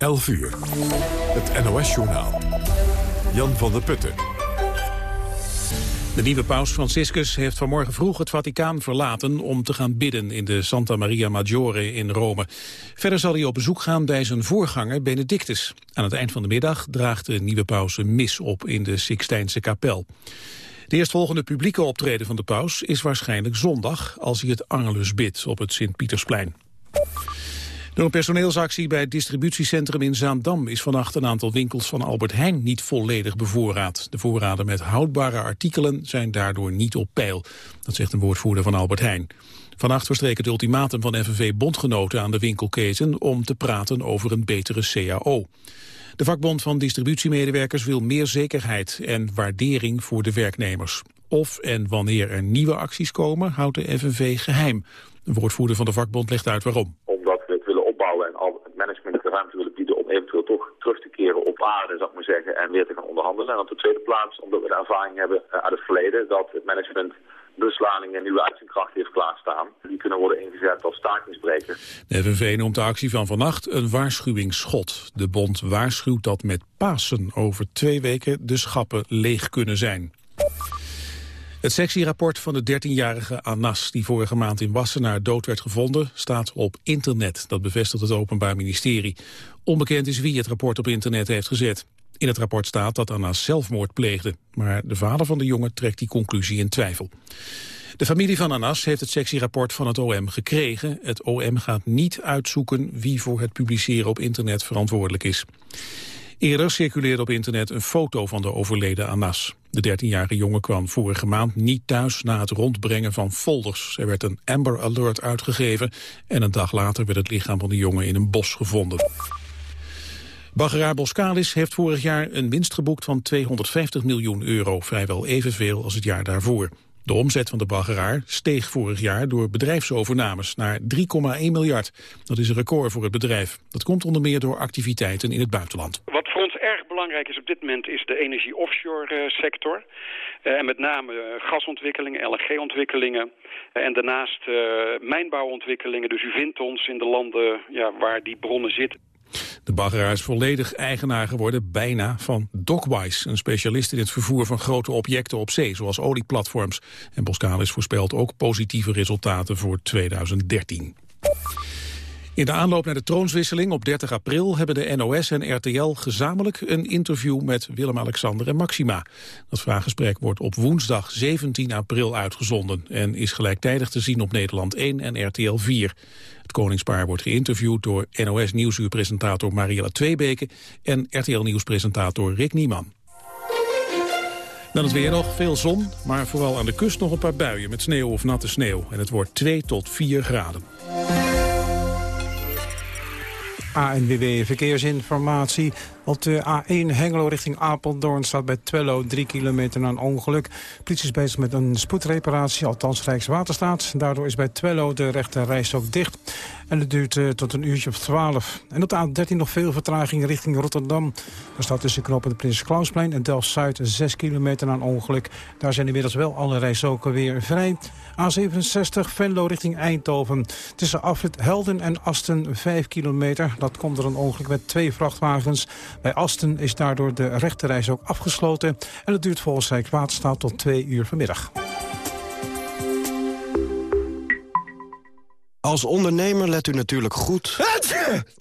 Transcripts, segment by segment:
11 uur. Het NOS-journaal. Jan van der Putten. De nieuwe paus Franciscus heeft vanmorgen vroeg het Vaticaan verlaten om te gaan bidden in de Santa Maria Maggiore in Rome. Verder zal hij op bezoek gaan bij zijn voorganger Benedictus. Aan het eind van de middag draagt de nieuwe paus een mis op in de Sixtijnse kapel. De eerstvolgende publieke optreden van de paus is waarschijnlijk zondag als hij het Angelus bidt op het Sint-Pietersplein. Door een personeelsactie bij het distributiecentrum in Zaandam is vannacht een aantal winkels van Albert Heijn niet volledig bevoorraad. De voorraden met houdbare artikelen zijn daardoor niet op peil. Dat zegt een woordvoerder van Albert Heijn. Vannacht verstreek het ultimatum van FNV-bondgenoten aan de winkelketen om te praten over een betere CAO. De vakbond van distributiemedewerkers wil meer zekerheid en waardering voor de werknemers. Of en wanneer er nieuwe acties komen, houdt de FNV geheim. Een woordvoerder van de vakbond legt uit waarom ruimte willen bieden om eventueel toch terug te keren op aarde, zou ik maar zeggen, en weer te gaan onderhandelen. En op de tweede plaats, omdat we de ervaring hebben eh, uit het verleden, dat het management busladingen en nieuwe uitzendkracht heeft klaarstaan. Die kunnen worden ingezet als stakingsbreker. De FNV noemt de actie van vannacht een waarschuwingsschot. De bond waarschuwt dat met Pasen over twee weken de schappen leeg kunnen zijn. Het sectierapport van de 13-jarige Anas, die vorige maand in Wassenaar dood werd gevonden, staat op internet. Dat bevestigt het Openbaar Ministerie. Onbekend is wie het rapport op internet heeft gezet. In het rapport staat dat Anas zelfmoord pleegde. Maar de vader van de jongen trekt die conclusie in twijfel. De familie van Anas heeft het sectierapport van het OM gekregen. Het OM gaat niet uitzoeken wie voor het publiceren op internet verantwoordelijk is. Eerder circuleerde op internet een foto van de overleden Anas. De 13-jarige jongen kwam vorige maand niet thuis na het rondbrengen van folders. Er werd een Amber Alert uitgegeven en een dag later werd het lichaam van de jongen in een bos gevonden. Baggeraar Boskalis heeft vorig jaar een winst geboekt van 250 miljoen euro, vrijwel evenveel als het jaar daarvoor. De omzet van de baggeraar steeg vorig jaar door bedrijfsovernames naar 3,1 miljard. Dat is een record voor het bedrijf. Dat komt onder meer door activiteiten in het buitenland. Wat voor ons erg belangrijk is op dit moment is de energie-offshore eh, sector. Uh, en met name uh, gasontwikkelingen, LNG-ontwikkelingen. en daarnaast mijnbouwontwikkelingen. Dus u vindt ons in de landen ja, waar die bronnen zitten. De baggeraar is volledig eigenaar geworden, bijna, van Dockwise... een specialist in het vervoer van grote objecten op zee, zoals olieplatforms. En Boskalis voorspelt ook positieve resultaten voor 2013. In de aanloop naar de troonswisseling op 30 april hebben de NOS en RTL gezamenlijk een interview met Willem-Alexander en Maxima. Dat vraaggesprek wordt op woensdag 17 april uitgezonden en is gelijktijdig te zien op Nederland 1 en RTL 4. Het koningspaar wordt geïnterviewd door NOS Nieuwsuurpresentator Mariella Tweebeke en RTL Nieuwspresentator Rick Nieman. Dan het weer nog, veel zon, maar vooral aan de kust nog een paar buien met sneeuw of natte sneeuw. En het wordt 2 tot 4 graden. ANWB Verkeersinformatie. Op de A1 Hengelo richting Apeldoorn staat bij Twello 3 kilometer na een ongeluk. Politie is bezig met een spoedreparatie, althans Rijkswaterstaat. Daardoor is bij Twello de rechte rijstok dicht. En het duurt uh, tot een uurtje of 12. En op de A13 nog veel vertraging richting Rotterdam. Daar staat tussen knopen de Prins Klausplein en Delft-Zuid 6 kilometer na een ongeluk. Daar zijn inmiddels wel alle rijstroken weer vrij. A67 Venlo richting Eindhoven. Tussen Afrit Helden en Asten 5 kilometer. Dat komt er een ongeluk met twee vrachtwagens. Bij Asten is daardoor de rechterreis ook afgesloten. En het duurt volgens Rijkswaterstaat tot 2 uur vanmiddag. Als ondernemer let u natuurlijk goed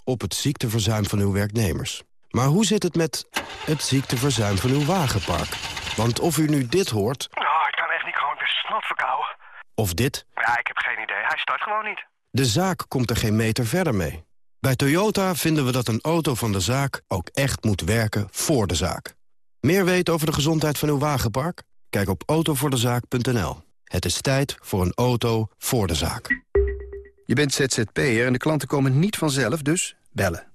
op het ziekteverzuim van uw werknemers. Maar hoe zit het met het ziekteverzuim van uw wagenpark? Want of u nu dit hoort... Oh, ik kan echt niet gewoon, ik snot verkouden. Of dit... Ja, ik heb geen idee. Hij start gewoon niet. De zaak komt er geen meter verder mee. Bij Toyota vinden we dat een auto van de zaak ook echt moet werken voor de zaak. Meer weten over de gezondheid van uw wagenpark? Kijk op autovoordezaak.nl. Het is tijd voor een auto voor de zaak. Je bent ZZP'er en de klanten komen niet vanzelf, dus bellen.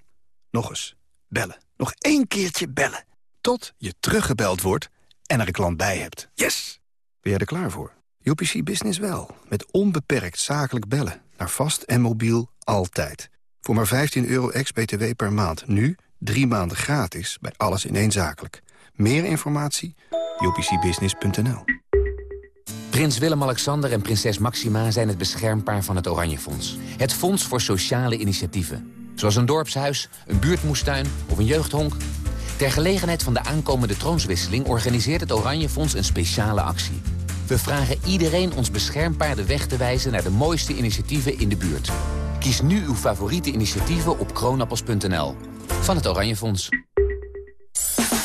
Nog eens, bellen. Nog één keertje bellen. Tot je teruggebeld wordt en er een klant bij hebt. Yes! Ben jij er klaar voor? UPC Business wel. Met onbeperkt zakelijk bellen. Naar vast en mobiel altijd. Voor maar 15 euro ex-BTW per maand. Nu drie maanden gratis bij alles in één zakelijk. Meer informatie? upcbusiness.nl Prins Willem-Alexander en prinses Maxima zijn het beschermpaar van het Oranje Fonds. Het Fonds voor Sociale Initiatieven. Zoals een dorpshuis, een buurtmoestuin of een jeugdhonk. Ter gelegenheid van de aankomende troonswisseling organiseert het Oranje Fonds een speciale actie. We vragen iedereen ons beschermpaarden weg te wijzen naar de mooiste initiatieven in de buurt. Kies nu uw favoriete initiatieven op kroonappels.nl. Van het Oranje Fonds.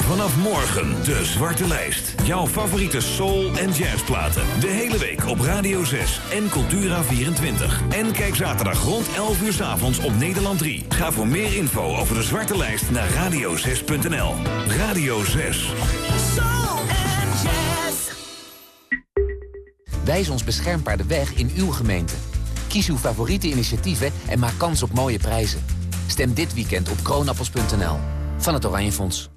Vanaf morgen de Zwarte Lijst. Jouw favoriete soul- en jazzplaten. De hele week op Radio 6 en Cultura24. En kijk zaterdag rond 11 uur s avonds op Nederland 3. Ga voor meer info over de Zwarte Lijst naar radio6.nl. Radio 6. Soul and jazz. Wijs ons beschermpaarden weg in uw gemeente. Kies uw favoriete initiatieven en maak kans op mooie prijzen. Stem dit weekend op kroonappels.nl. Van het Oranje Fonds.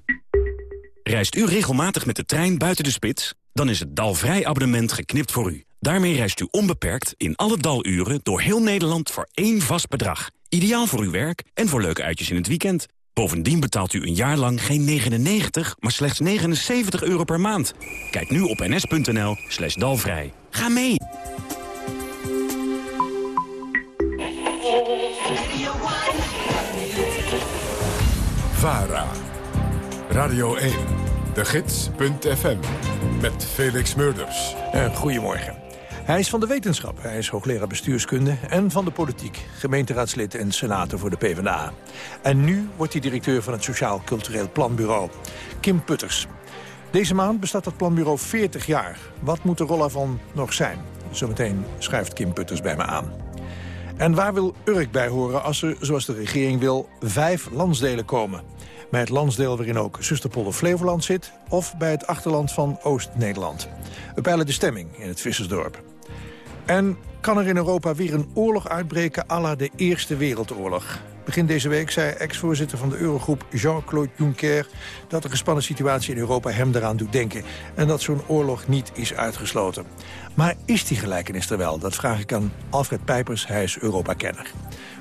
Reist u regelmatig met de trein buiten de spits? Dan is het Dalvrij abonnement geknipt voor u. Daarmee reist u onbeperkt in alle daluren door heel Nederland voor één vast bedrag. Ideaal voor uw werk en voor leuke uitjes in het weekend. Bovendien betaalt u een jaar lang geen 99, maar slechts 79 euro per maand. Kijk nu op ns.nl slash dalvrij. Ga mee! VARA. Radio 1. De Gids.fm. Met Felix Murders. Uh, goedemorgen. Hij is van de wetenschap, hij is hoogleraar bestuurskunde en van de politiek. Gemeenteraadslid en senator voor de PvdA. En nu wordt hij directeur van het Sociaal Cultureel Planbureau. Kim Putters. Deze maand bestaat dat planbureau 40 jaar. Wat moet de rol ervan nog zijn? Zometeen schrijft Kim Putters bij me aan. En waar wil Urk bij horen als er, zoals de regering wil, vijf landsdelen komen? Bij het landsdeel waarin ook Zusterpolder Flevoland zit... of bij het achterland van Oost-Nederland. We peilen de stemming in het Vissersdorp. En kan er in Europa weer een oorlog uitbreken à la de Eerste Wereldoorlog? Begin deze week zei ex-voorzitter van de Eurogroep Jean-Claude Juncker... dat de gespannen situatie in Europa hem eraan doet denken... en dat zo'n oorlog niet is uitgesloten. Maar is die gelijkenis er wel? Dat vraag ik aan Alfred Pijpers, hij is Europa-kenner.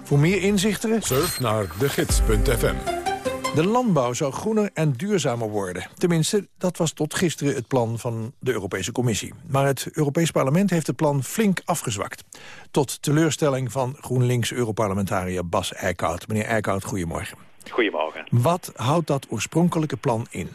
Voor meer inzichten... Surf naar degids.fm. De landbouw zou groener en duurzamer worden. Tenminste, dat was tot gisteren het plan van de Europese Commissie. Maar het Europees Parlement heeft het plan flink afgezwakt. Tot teleurstelling van GroenLinks-Europarlementariër Bas Eickhout. Meneer Eickhout, goedemorgen. Goedemorgen. Wat houdt dat oorspronkelijke plan in?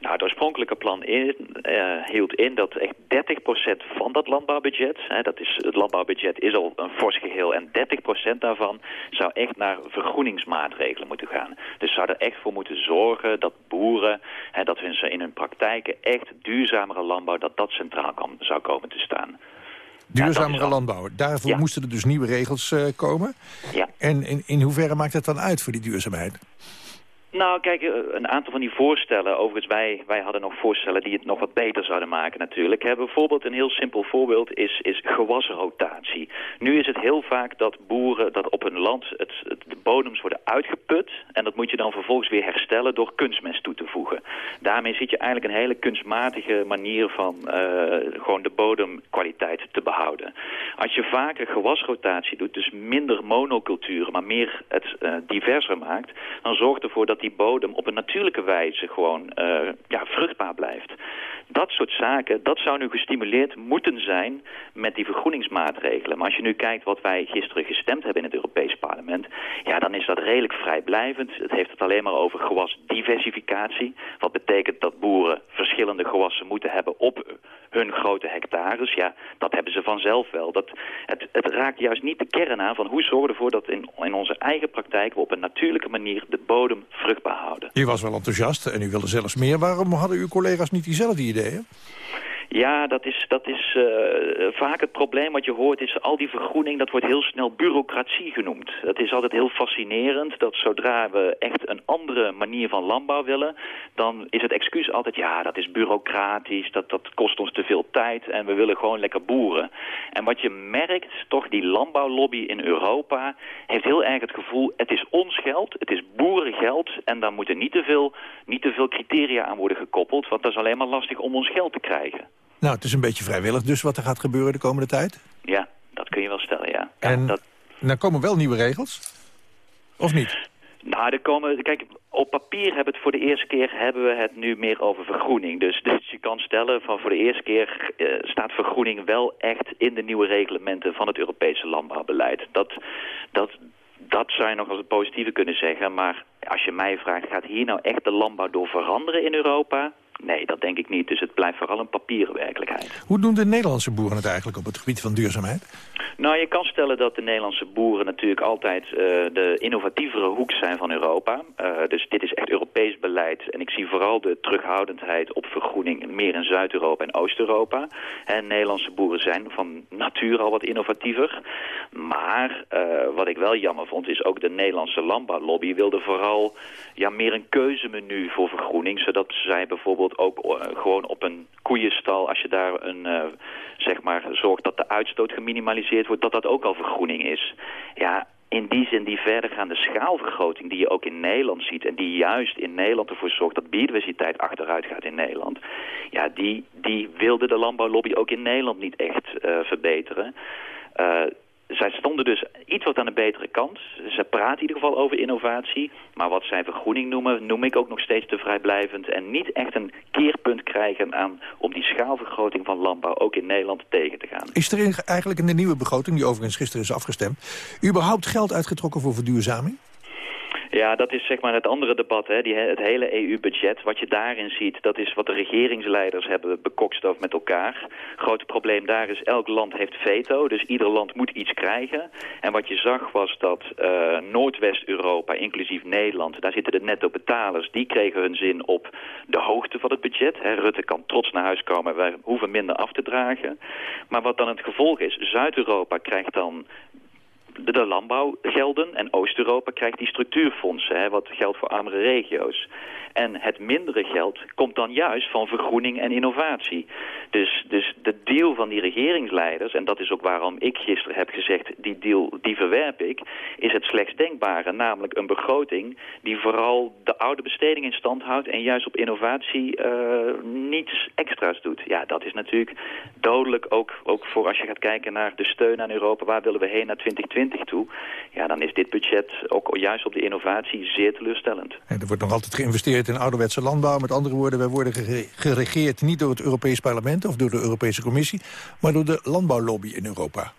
Nou, het oorspronkelijke plan in, uh, hield in dat echt 30% van dat landbouwbudget, hè, dat is, het landbouwbudget is al een fors geheel, en 30% daarvan zou echt naar vergroeningsmaatregelen moeten gaan. Dus zou er echt voor moeten zorgen dat boeren, hè, dat hun in hun praktijken echt duurzamere landbouw, dat dat centraal kan, zou komen te staan. Duurzamere ja, landbouw. Daarvoor ja. moesten er dus nieuwe regels uh, komen. Ja. En in, in hoeverre maakt het dan uit voor die duurzaamheid? Nou, kijk, een aantal van die voorstellen, overigens wij, wij hadden nog voorstellen die het nog wat beter zouden maken natuurlijk. Bijvoorbeeld een heel simpel voorbeeld is, is gewasrotatie. Nu is het heel vaak dat boeren, dat op hun land het, de bodems worden uitgeput en dat moet je dan vervolgens weer herstellen door kunstmest toe te voegen. Daarmee zit je eigenlijk een hele kunstmatige manier van uh, gewoon de bodemkwaliteit te behouden. Als je vaker gewasrotatie doet, dus minder monoculturen, maar meer het uh, diverser maakt, dan zorgt ervoor dat die bodem op een natuurlijke wijze gewoon uh, ja, vruchtbaar blijft. Dat soort zaken, dat zou nu gestimuleerd moeten zijn met die vergroeningsmaatregelen. Maar als je nu kijkt wat wij gisteren gestemd hebben in het Europees Parlement... ja, dan is dat redelijk vrijblijvend. Het heeft het alleen maar over gewasdiversificatie. Wat betekent dat boeren verschillende gewassen moeten hebben op hun grote hectares. Ja, dat hebben ze vanzelf wel. Dat, het, het raakt juist niet de kern aan van hoe zorgen we ervoor dat in, in onze eigen praktijk... we op een natuurlijke manier de bodem vruchtbaar U was wel enthousiast en u wilde zelfs meer. Waarom hadden uw collega's niet diezelfde ideeën? Ja, dat is, dat is uh, vaak het probleem wat je hoort is al die vergroening, dat wordt heel snel bureaucratie genoemd. Het is altijd heel fascinerend dat zodra we echt een andere manier van landbouw willen, dan is het excuus altijd ja, dat is bureaucratisch, dat, dat kost ons te veel tijd en we willen gewoon lekker boeren. En wat je merkt, toch die landbouwlobby in Europa heeft heel erg het gevoel, het is ons geld, het is boerengeld en daar moeten niet te veel, niet te veel criteria aan worden gekoppeld, want dat is alleen maar lastig om ons geld te krijgen. Nou, het is een beetje vrijwillig dus wat er gaat gebeuren de komende tijd? Ja, dat kun je wel stellen, ja. En ja, dat... nou komen wel nieuwe regels? Of niet? Nou, er komen, kijk, op papier hebben we het voor de eerste keer hebben we het nu meer over vergroening. Dus, dus je kan stellen van voor de eerste keer uh, staat vergroening wel echt in de nieuwe reglementen van het Europese landbouwbeleid. Dat, dat, Dat zou je nog als het positieve kunnen zeggen. Maar als je mij vraagt, gaat hier nou echt de landbouw door veranderen in Europa? Nee, dat denk ik niet. Dus het blijft vooral een papieren werkelijkheid. Hoe doen de Nederlandse boeren het eigenlijk op het gebied van duurzaamheid? Nou, je kan stellen dat de Nederlandse boeren natuurlijk altijd uh, de innovatievere hoek zijn van Europa. Uh, dus dit is echt Europees beleid. En ik zie vooral de terughoudendheid op vergroening meer in Zuid-Europa en Oost-Europa. En Nederlandse boeren zijn van nature al wat innovatiever. Maar uh, wat ik wel jammer vond is ook de Nederlandse landbouwlobby wilde vooral ja, meer een keuzemenu voor vergroening. Zodat zij bijvoorbeeld ook gewoon op een koeienstal, als je daar een, zeg maar, zorgt dat de uitstoot geminimaliseerd wordt, dat dat ook al vergroening is. Ja, in die zin die verdergaande schaalvergroting die je ook in Nederland ziet... en die juist in Nederland ervoor zorgt dat biodiversiteit achteruit gaat in Nederland... ja, die, die wilde de landbouwlobby ook in Nederland niet echt uh, verbeteren. Uh, zij stonden dus iets wat aan de betere kant. Ze praten in ieder geval over innovatie. Maar wat zij vergroening noemen, noem ik ook nog steeds te vrijblijvend. En niet echt een keerpunt krijgen aan om die schaalvergroting van landbouw ook in Nederland tegen te gaan. Is er eigenlijk in de nieuwe begroting, die overigens gisteren is afgestemd... überhaupt geld uitgetrokken voor verduurzaming? Ja, dat is zeg maar het andere debat. Hè? Die, het hele EU-budget, wat je daarin ziet... dat is wat de regeringsleiders hebben bekokstoofd met elkaar. Grote probleem daar is, elk land heeft veto. Dus ieder land moet iets krijgen. En wat je zag was dat uh, Noordwest-Europa, inclusief Nederland... daar zitten de netto-betalers, die kregen hun zin op de hoogte van het budget. Hè? Rutte kan trots naar huis komen, wij hoeven minder af te dragen. Maar wat dan het gevolg is, Zuid-Europa krijgt dan de landbouwgelden en Oost-Europa krijgt die structuurfondsen, hè, wat geldt voor armere regio's. En het mindere geld komt dan juist van vergroening en innovatie. Dus, dus de deal van die regeringsleiders, en dat is ook waarom ik gisteren heb gezegd... die deal, die verwerp ik, is het slechts denkbare. Namelijk een begroting die vooral de oude besteding in stand houdt... en juist op innovatie uh, niets extra's doet. Ja, dat is natuurlijk dodelijk ook, ook voor als je gaat kijken naar de steun aan Europa... waar willen we heen naar 2020 toe? Ja, dan is dit budget ook juist op de innovatie zeer teleurstellend. En er wordt nog altijd geïnvesteerd in ouderwetse landbouw. Met andere woorden, wij worden geregeerd niet door het Europees Parlement of door de Europese Commissie, maar door de landbouwlobby in Europa.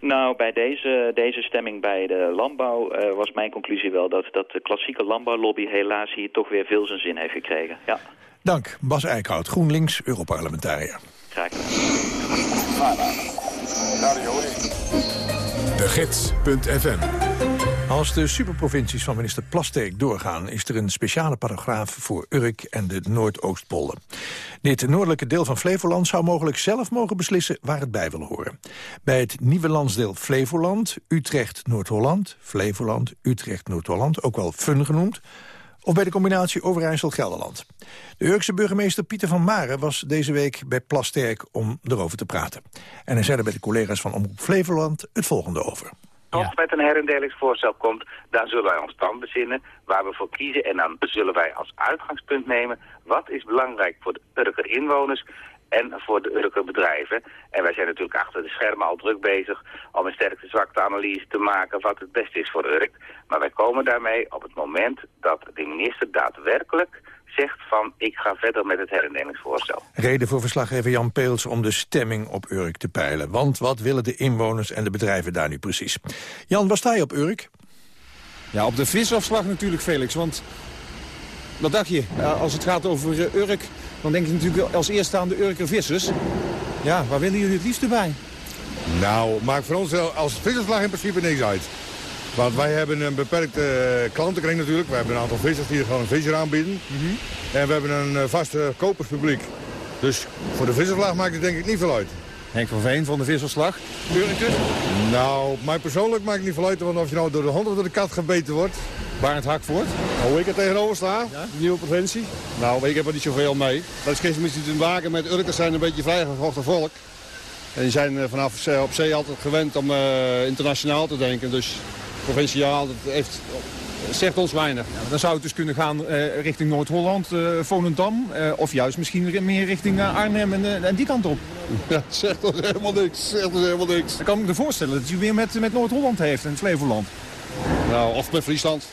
Nou, bij deze, deze stemming bij de landbouw uh, was mijn conclusie wel dat, dat de klassieke landbouwlobby helaas hier toch weer veel zijn zin heeft gekregen. Ja. Dank, Bas Eickhout, GroenLinks, Europarlementariër. Graag gedaan. De Gids.fm als de superprovincies van minister Plasterk doorgaan... is er een speciale paragraaf voor Urk en de Noordoostpolder. Dit noordelijke deel van Flevoland zou mogelijk zelf mogen beslissen... waar het bij wil horen. Bij het nieuwe landsdeel Flevoland, Utrecht-Noord-Holland... Flevoland, Utrecht-Noord-Holland, ook wel FUN genoemd... of bij de combinatie Overijssel-Gelderland. De Urkse burgemeester Pieter van Maren was deze week bij Plasterk om erover te praten. En hij zei er bij de collega's van Omroep Flevoland het volgende over toch met een herindelingsvoorstel komt, dan zullen wij ons dan bezinnen waar we voor kiezen. En dan zullen wij als uitgangspunt nemen wat is belangrijk voor de Urker inwoners en voor de Urker bedrijven. En wij zijn natuurlijk achter de schermen al druk bezig om een sterkte-zwakte analyse te maken wat het beste is voor Urk. Maar wij komen daarmee op het moment dat de minister daadwerkelijk zegt van ik ga verder met het herendelingsvoorstel. Reden voor verslaggever Jan Peels om de stemming op Urk te peilen. Want wat willen de inwoners en de bedrijven daar nu precies? Jan, waar sta je op Urk? Ja, op de visafslag natuurlijk, Felix. Want wat dacht je? Als het gaat over eh, Urk, dan denk je natuurlijk als eerste aan de Urker vissers. Ja, waar willen jullie het liefst bij? Nou, maakt voor ons als visafslag in principe niks uit. Want wij hebben een beperkte uh, klantenkring natuurlijk. We hebben een aantal vissers die er gewoon een visser aanbieden. Mhm. En we hebben een uh, vaste koperspubliek. Dus voor de visserslag maakt het denk ik niet veel uit. Henk van Veen van de visserslag. Urken? Nou, mij persoonlijk maakt het niet veel uit. Want of je nou door de hond of door de kat gebeten wordt. Barend Hakvoort? Hoe ik er tegenover sta, ja? de nieuwe provincie. Nou, ik heb er niet zoveel mee. Dat is gisteren misschien te maken met Urkers zijn een beetje vrijgevochten volk. En die zijn eh, vanaf op zee altijd gewend om uh, internationaal te denken. Dus provinciaal, dat heeft, zegt ons weinig. Ja, dan zou het dus kunnen gaan uh, richting Noord-Holland, uh, Volendam... Of juist misschien meer richting Arnhem en, en, die kant op. Ja, zegt toch helemaal niks, zegt toch helemaal niks. Dan kan ik me voorstellen dat u weer met, met Noord-Holland heeft en Flevoland. Nou, of met Friesland.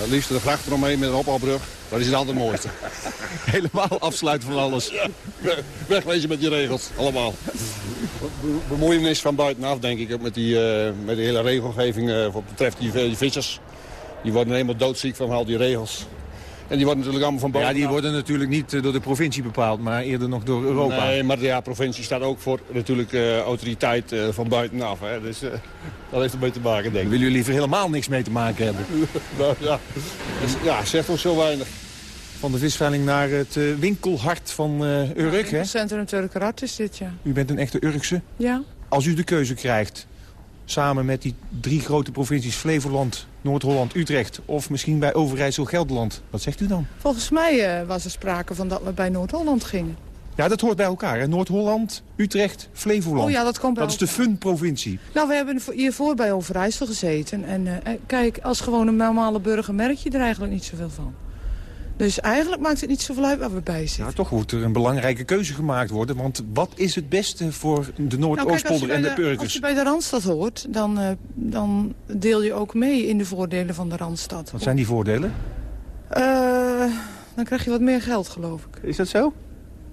Het liefst de vracht eromheen met een ophaalbrug. Dat is het altijd mooiste. Helemaal afsluiten van alles. Wegwezen met je regels, allemaal. be- bemoeienis van buitenaf, denk ik. Met, die, eh, met de hele regelgeving eh, wat betreft die, die vissers. Die worden helemaal doodziek van al die regels. En die worden natuurlijk allemaal van Ja, bovenaf. die worden natuurlijk niet eh, door de provincie bepaald, maar eerder nog door Europa. Nee, maar de ja, provincie staat ook voor natuurlijk eh, autoriteit eh, van buitenaf. Hè. Dus eh, dat heeft ermee te maken, denk ik. Willen jullie liever helemaal niks mee te maken hebben? Nou, ja. Dus, ja, zegt ons zo weinig. Van de visveiling naar het winkelhart van eh Urk, hè? Centrum Turkerat is dit, ja. U bent een echte Urkse. Ja. Als u de keuze krijgt, samen met die drie grote provincies Flevoland, Noord-Holland, Utrecht... of misschien bij Overijssel, Gelderland, wat zegt u dan? Volgens mij eh, was er sprake van dat we bij Noord-Holland gingen. Ja, dat hoort bij elkaar? Noord-Holland, Utrecht, Flevoland. Oh ja, dat komt bij Dat is de fun-provincie. Nou, we hebben hiervoor bij Overijssel gezeten. En eh, eh, kijk, als gewoon een normale burger merk je er eigenlijk niet zoveel van. Dus eigenlijk maakt het niet zoveel uit waar we bij zitten. Ja, toch moet er een belangrijke keuze gemaakt worden. Want wat is het beste voor de Nou, Noordoostpolder en de als je Purkers? bij de Randstad hoort, dan, eh, dan deel je ook mee in de voordelen van de Randstad. Wat zijn die voordelen? Eh, dan krijg je wat meer geld, geloof ik. Is dat zo?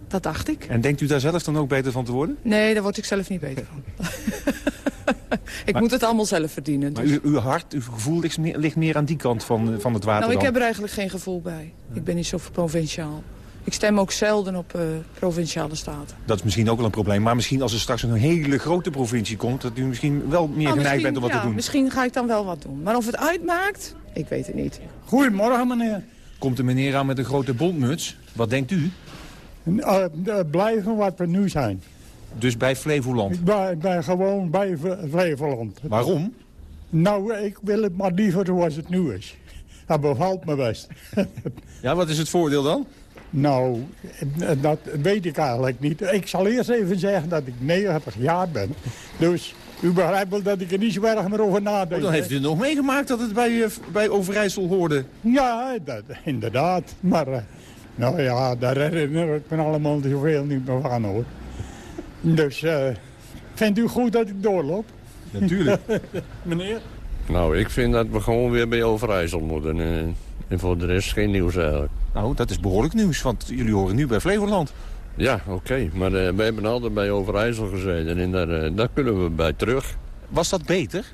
Dat dacht ik. En denkt u daar zelf dan ook beter van te worden? Nee, daar word ik zelf niet beter van. ik moet het allemaal zelf verdienen. Maar dus. uw, uw hart, uw gevoel ligt meer, ligt meer aan die kant van, van het water Nou, ik dan? heb er eigenlijk geen gevoel bij. Ik ben niet zo provinciaal. Ik stem ook zelden op eh, provinciale staten. Dat is misschien ook wel een probleem. Maar misschien als er straks een hele grote provincie komt... dat u misschien wel meer Nou, geneigd bent om wat ja, te doen. Misschien ga ik dan wel wat doen. Maar of het uitmaakt, ik weet het niet. Goedemorgen, meneer. Komt een meneer aan met een grote bondmuts. Wat denkt u? Uh, blijven wat we nu zijn. Dus bij Flevoland. Ik ben gewoon bij Fle- Flevoland. Waarom? Nou, ik wil het maar liever zoals het nu is. Dat bevalt me best. Ja, wat is het voordeel dan? Nou, dat weet ik eigenlijk niet. Ik zal eerst even zeggen dat ik 90 jaar ben. Dus u begrijpt wel dat ik er niet zo erg meer over nadenk. Oh, dan heeft u nog meegemaakt dat het bij, eh, bij Overijssel hoorde. Ja, dat, inderdaad. Maar, eh, nou ja, daar herinner ik me allemaal zoveel niet meer van, hoor. Dus, eh, vindt u goed dat ik doorloop? Natuurlijk. Meneer? Nou, ik vind dat we gewoon weer bij Overijssel moeten. eh, En voor de rest geen nieuws eigenlijk. Nou, dat is behoorlijk nieuws, want jullie horen nu bij Flevoland. Ja, oké. Maar eh, we hebben altijd bij Overijssel gezeten en daar, eh, daar kunnen we bij terug. Was dat beter?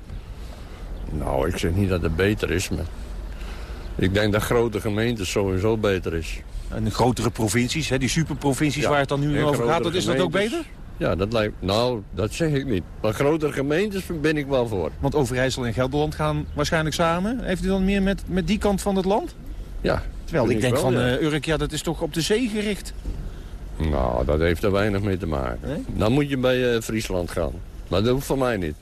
Nou, ik zeg niet dat het beter is, maar... Ik denk dat grote gemeentes sowieso beter is. En de grotere provincies, hè, die superprovincies Ja, waar het dan nu over gaat, dat is dat ook beter? Ja, dat lijkt... Nou, dat zeg ik niet. Maar grotere gemeentes ben ik wel voor. Want Overijssel en Gelderland gaan waarschijnlijk samen. Heeft u dan meer met, met die kant van het land? Ja. Terwijl ik denk wel, van ja. eh, Urk, ja, dat is toch op de zee gericht. Nou, dat heeft er weinig mee te maken. Dan moet je bij eh, Friesland gaan. Maar dat hoeft voor mij niet.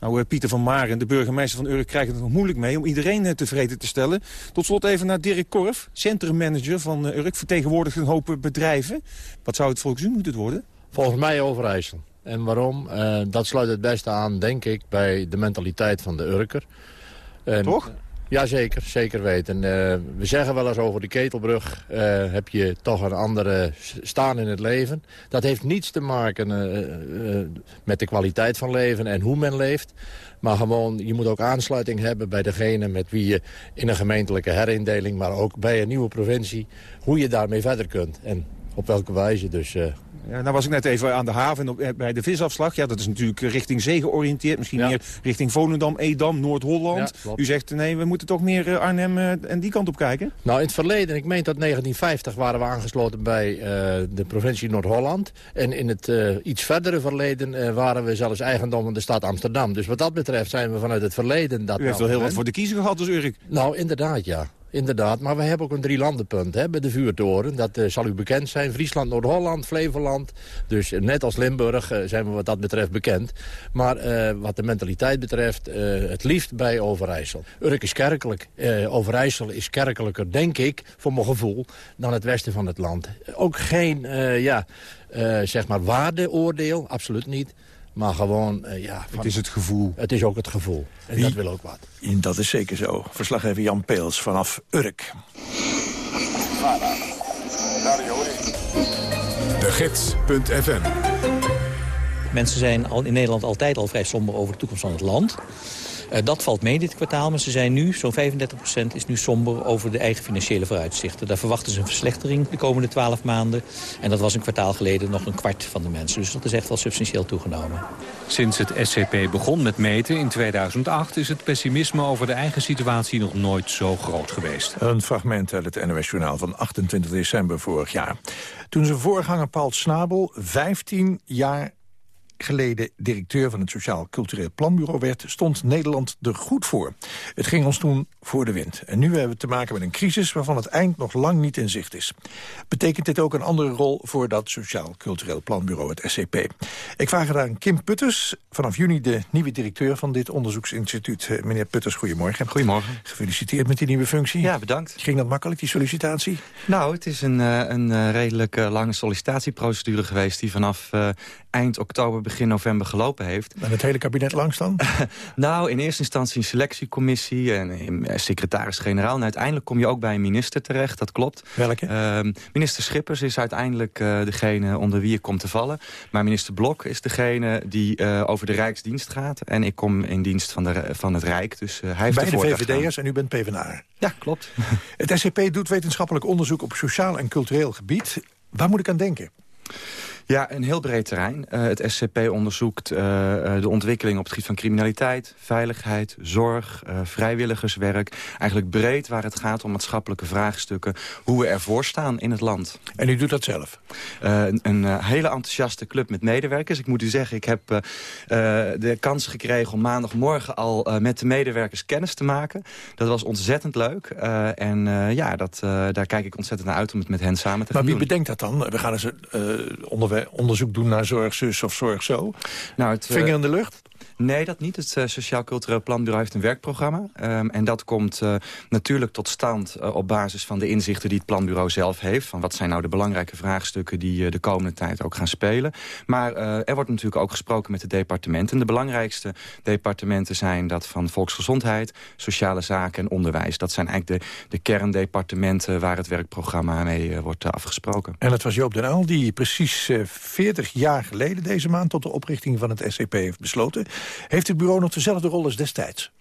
Nou, eh, Pieter van Maren, de burgemeester van Urk, krijgt het nog moeilijk mee om iedereen tevreden te stellen. Tot slot even naar Dirk Korf, centrummanager van Urk, vertegenwoordigt een hoop bedrijven. Wat zou het volgens u moeten worden? Volgens mij Overijssel. En waarom? Eh, dat sluit het beste aan, denk ik, bij de mentaliteit van de Urker. En, Toch? Ja, zeker. Zeker weten. Eh, we zeggen wel eens over de Ketelbrug... eh, heb je toch een andere staan in het leven. Dat heeft niets te maken eh, eh, met de kwaliteit van leven en hoe men leeft. Maar gewoon, je moet ook aansluiting hebben bij degene met wie je in een gemeentelijke herindeling... maar ook bij een nieuwe provincie, hoe je daarmee verder kunt. En op welke wijze dus... Ja, nou was ik net even aan de haven op, eh, bij de visafslag. Ja, dat is natuurlijk richting zee georiënteerd. Misschien meer richting Volendam, Edam, Noord-Holland. Ja, u zegt, nee, we moeten toch meer eh, Arnhem eh, en die kant op kijken? Nou, in het verleden, ik meen tot 1950 waren we aangesloten bij de provincie Noord-Holland. En in het iets verdere verleden waren we zelfs eigendom van de stad Amsterdam. Dus wat dat betreft zijn we vanuit het verleden... Dat U heeft wel heel wat voor de kiezer gehad als Urk. Nou, inderdaad, ja. Inderdaad, maar we hebben ook een drielandenpunt hè, bij de vuurtoren. Dat eh, zal u bekend zijn. Friesland, Noord-Holland, Flevoland. Dus eh, net als Limburg eh, zijn we wat dat betreft bekend. Maar wat de mentaliteit betreft, het liefst bij Overijssel. Urk is kerkelijk. Overijssel is kerkelijker, denk ik, voor mijn gevoel, dan het westen van het land. Ook geen, ja, zeg maar waardeoordeel, absoluut niet. Maar gewoon, eh, ja... Het is het gevoel. Het is ook het gevoel. En Wie- dat wil ook wat. En dat is zeker zo. Verslaggever Jan Peels vanaf Urk. De Gids.fm Mensen zijn al in Nederland altijd al vrij somber over de toekomst van het land. Eh, dat valt mee dit kwartaal, maar ze zijn nu, zo'n 35% is nu somber over de eigen financiële vooruitzichten. Daar verwachten ze een verslechtering de komende 12 maanden. En dat was een kwartaal geleden nog een kwart van de mensen. Dus dat is echt wel substantieel toegenomen. Sinds het SCP begon met meten in 2008 is het pessimisme over de eigen situatie nog nooit zo groot geweest. Een fragment uit het NOS-journaal van 28 december vorig jaar. Toen zijn voorganger Paul Snabel 15 jaar geleden directeur van het Sociaal Cultureel Planbureau werd... stond Nederland er goed voor. Het ging ons toen voor de wind. En nu hebben we te maken met een crisis waarvan het eind nog lang niet in zicht is. Betekent dit ook een andere rol voor dat Sociaal Cultureel Planbureau, het SCP? Ik vraag het aan Kim Putters, vanaf juni de nieuwe directeur van dit onderzoeksinstituut. Eh, Meneer Putters, goedemorgen. Goedemorgen. Gefeliciteerd met die nieuwe functie. Ja, bedankt. Ging dat makkelijk, die sollicitatie? Nou, het is een, eh, een eh, redelijk lange sollicitatieprocedure geweest... die vanaf eind oktober, begin november gelopen heeft. En het hele kabinet langs dan? nou, in eerste instantie een selectiecommissie en eh, secretaris-generaal. En uiteindelijk kom je ook bij een minister terecht, dat klopt. Welke? Ehm, minister Schippers is uiteindelijk eh, degene onder wie je komt te vallen. Maar minister Blok is degene die eh, over de Rijksdienst gaat. En ik kom in dienst van, de, van het Rijk, dus hij heeft Beide de VVD'ers en u bent PvdA. Ja, klopt. Het SCP doet wetenschappelijk onderzoek op sociaal en cultureel gebied. Waar moet ik aan denken? Ja, een heel breed terrein. Eh, het SCP onderzoekt eh, eh, de ontwikkeling op het gebied van criminaliteit, veiligheid, zorg, vrijwilligerswerk. Eigenlijk breed waar het gaat om maatschappelijke vraagstukken, hoe we ervoor staan in het land. En u doet dat zelf? Een een hele enthousiaste club met medewerkers. Ik moet u zeggen, ik heb de kans gekregen om maandagmorgen al met de medewerkers kennis te maken. Dat was ontzettend leuk. En ja, dat, daar kijk ik ontzettend naar uit om het met hen samen te Maar gaan wie doen. bedenkt dat dan? We gaan eens eh, onderwe- onderzoek doen naar zorg zus of zorg zo. Nou, het, eh, Vinger in de lucht? Nee, dat niet. Het eh, Sociaal Cultureel Planbureau heeft een werkprogramma. Ehm, en dat komt eh, natuurlijk tot stand eh, op basis van de inzichten die het planbureau zelf heeft. Van wat zijn nou de belangrijke vraagstukken die de komende tijd ook gaan spelen. Maar er wordt natuurlijk ook gesproken met de departementen. De belangrijkste departementen zijn dat van volksgezondheid, sociale zaken en onderwijs. Dat zijn eigenlijk de, de kerndepartementen waar het werkprogramma mee wordt afgesproken. En het was Joop den Uyl die precies eh, 40 jaar geleden deze maand... tot de oprichting van het SCP heeft besloten. Heeft het bureau nog dezelfde rol als destijds?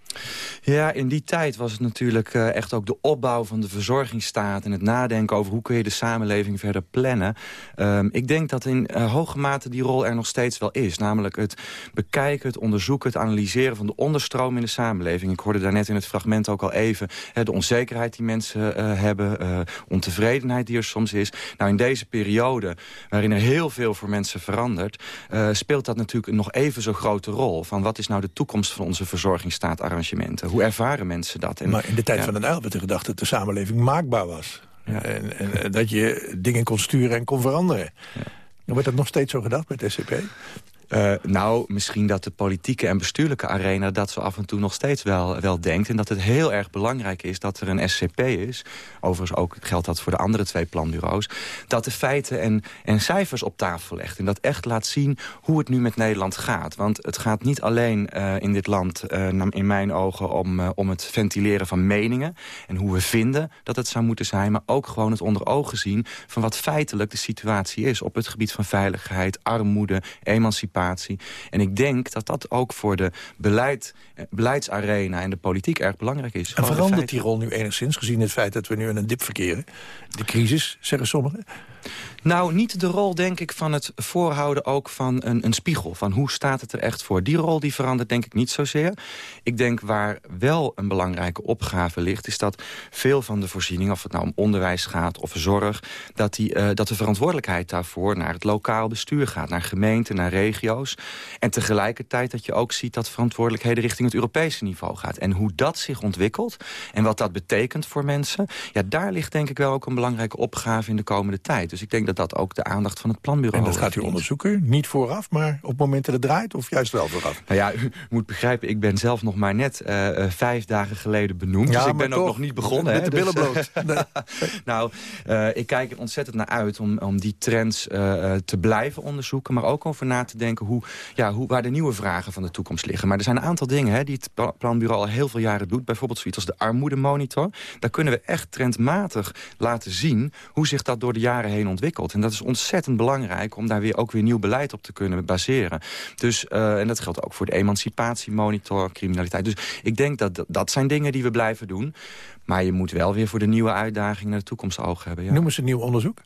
Ja, in die tijd was het natuurlijk eh, echt ook de opbouw van de verzorgingsstaat... en het nadenken over hoe kun je de samenleving verder plannen. Ehm, ik denk dat in eh, hoge mate die rol er nog steeds wel is. Namelijk het bekijken, het onderzoeken, het analyseren van de onderstroom in de samenleving. Ik hoorde daarnet in het fragment ook al even de onzekerheid die mensen eh, hebben... ontevredenheid die er soms is. Nou, in deze periode, waarin er heel veel voor mensen verandert... speelt dat natuurlijk nog even zo grote rol. Van wat is nou de toekomst van onze Hoe ervaren mensen dat? En, Maar in de tijd ja. van den Uyl werd er gedacht dat de samenleving maakbaar was. En, en dat je dingen kon sturen en kon veranderen. Dan wordt dat nog steeds zo gedacht met het SCP? Eh, nou, misschien dat de politieke en bestuurlijke arena dat zo af en toe nog steeds wel, wel denkt. En dat het heel erg belangrijk is dat er een SCP is. Overigens ook geldt dat voor de andere twee planbureaus. Dat de feiten en, en cijfers op tafel legt. En dat echt laat zien hoe het nu met Nederland gaat. Want het gaat niet alleen eh, in dit land, nam- in mijn ogen, om, om het ventileren van meningen. En hoe we vinden dat het zou moeten zijn. Maar ook gewoon het onder ogen zien van wat feitelijk de situatie is. Op het gebied van veiligheid, armoede, emancipatie. En ik denk dat dat ook voor de beleid, eh, beleidsarena en de politiek erg belangrijk is. En verandert die rol nu enigszins, gezien het feit dat we nu in een dip verkeren? De crisis, zeggen sommigen. Nou, niet de rol, denk ik, van het voorhouden ook van een, een spiegel. Van hoe staat het er echt voor? Die rol die verandert denk ik niet zozeer. Ik denk waar wel een belangrijke opgave ligt... is dat veel van de voorzieningen, of het nou om onderwijs gaat of zorg... dat, die, eh, dat de verantwoordelijkheid daarvoor naar het lokaal bestuur gaat. Naar gemeenten, naar regio's. En tegelijkertijd dat je ook ziet dat verantwoordelijkheden... richting het Europese niveau gaat. En hoe dat zich ontwikkelt en wat dat betekent voor mensen... ja, daar ligt denk ik wel ook een belangrijke opgave in de komende tijd. Dus ik denk dat dat ook de aandacht van het planbureau En dat gaat u onderzoeken, niet vooraf, maar op het moment dat het draait... of juist wel vooraf? Nou ja, u moet begrijpen, ik ben zelf nog maar net eh, eh, vijf dagen geleden benoemd. Ja, dus ik ben ook nog niet begonnen. met hè, de billen dus, bloot. nou, eh, ik kijk er ontzettend naar uit om, om die trends te blijven onderzoeken. Maar ook over na te denken hoe, ja, hoe, waar de nieuwe vragen van de toekomst liggen. Maar er zijn een aantal dingen hè, die het pla- planbureau al heel veel jaren doet. Bijvoorbeeld zoiets als de armoedemonitor. Daar kunnen we echt trendmatig laten zien hoe zich dat door de jaren heen ontwikkelt. En dat is ontzettend belangrijk om daar weer ook weer nieuw beleid op te kunnen baseren. Dus, eh, en dat geldt ook voor de emancipatiemonitor, criminaliteit. Dus ik denk dat- dat zijn dingen die we blijven doen. Maar je moet wel weer voor de nieuwe uitdagingen naar de toekomst oog hebben. Ja. Noem eens een nieuw onderzoek.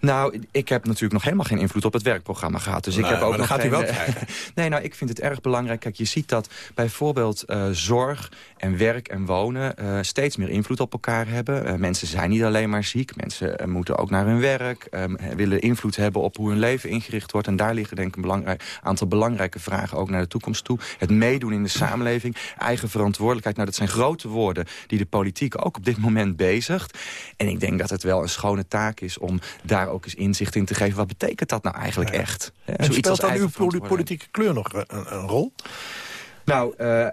Nou, ik heb natuurlijk nog helemaal geen invloed op het werkprogramma gehad. Dus ik heb ook nog gaat u wel eh, krijgen. nee, nou, ik vind het erg belangrijk. Kijk, je ziet dat bijvoorbeeld eh, zorg en werk en wonen... eh, steeds meer invloed op elkaar hebben. Mensen zijn niet alleen maar ziek. Mensen moeten ook naar hun werk. eh, willen invloed hebben op hoe hun leven ingericht wordt. En daar liggen denk ik een belangrijk, aantal belangrijke vragen ook naar de toekomst toe. Het meedoen in de samenleving. Eigen verantwoordelijkheid. Nou, dat zijn grote woorden die de politiek ook op dit moment bezigt. En ik denk dat het wel een schone taak is om daar ook eens inzicht in te geven. Wat betekent dat nou eigenlijk echt? Hè, En zoiets speelt dan uw politieke kleur nog een, een rol? Nou, eh,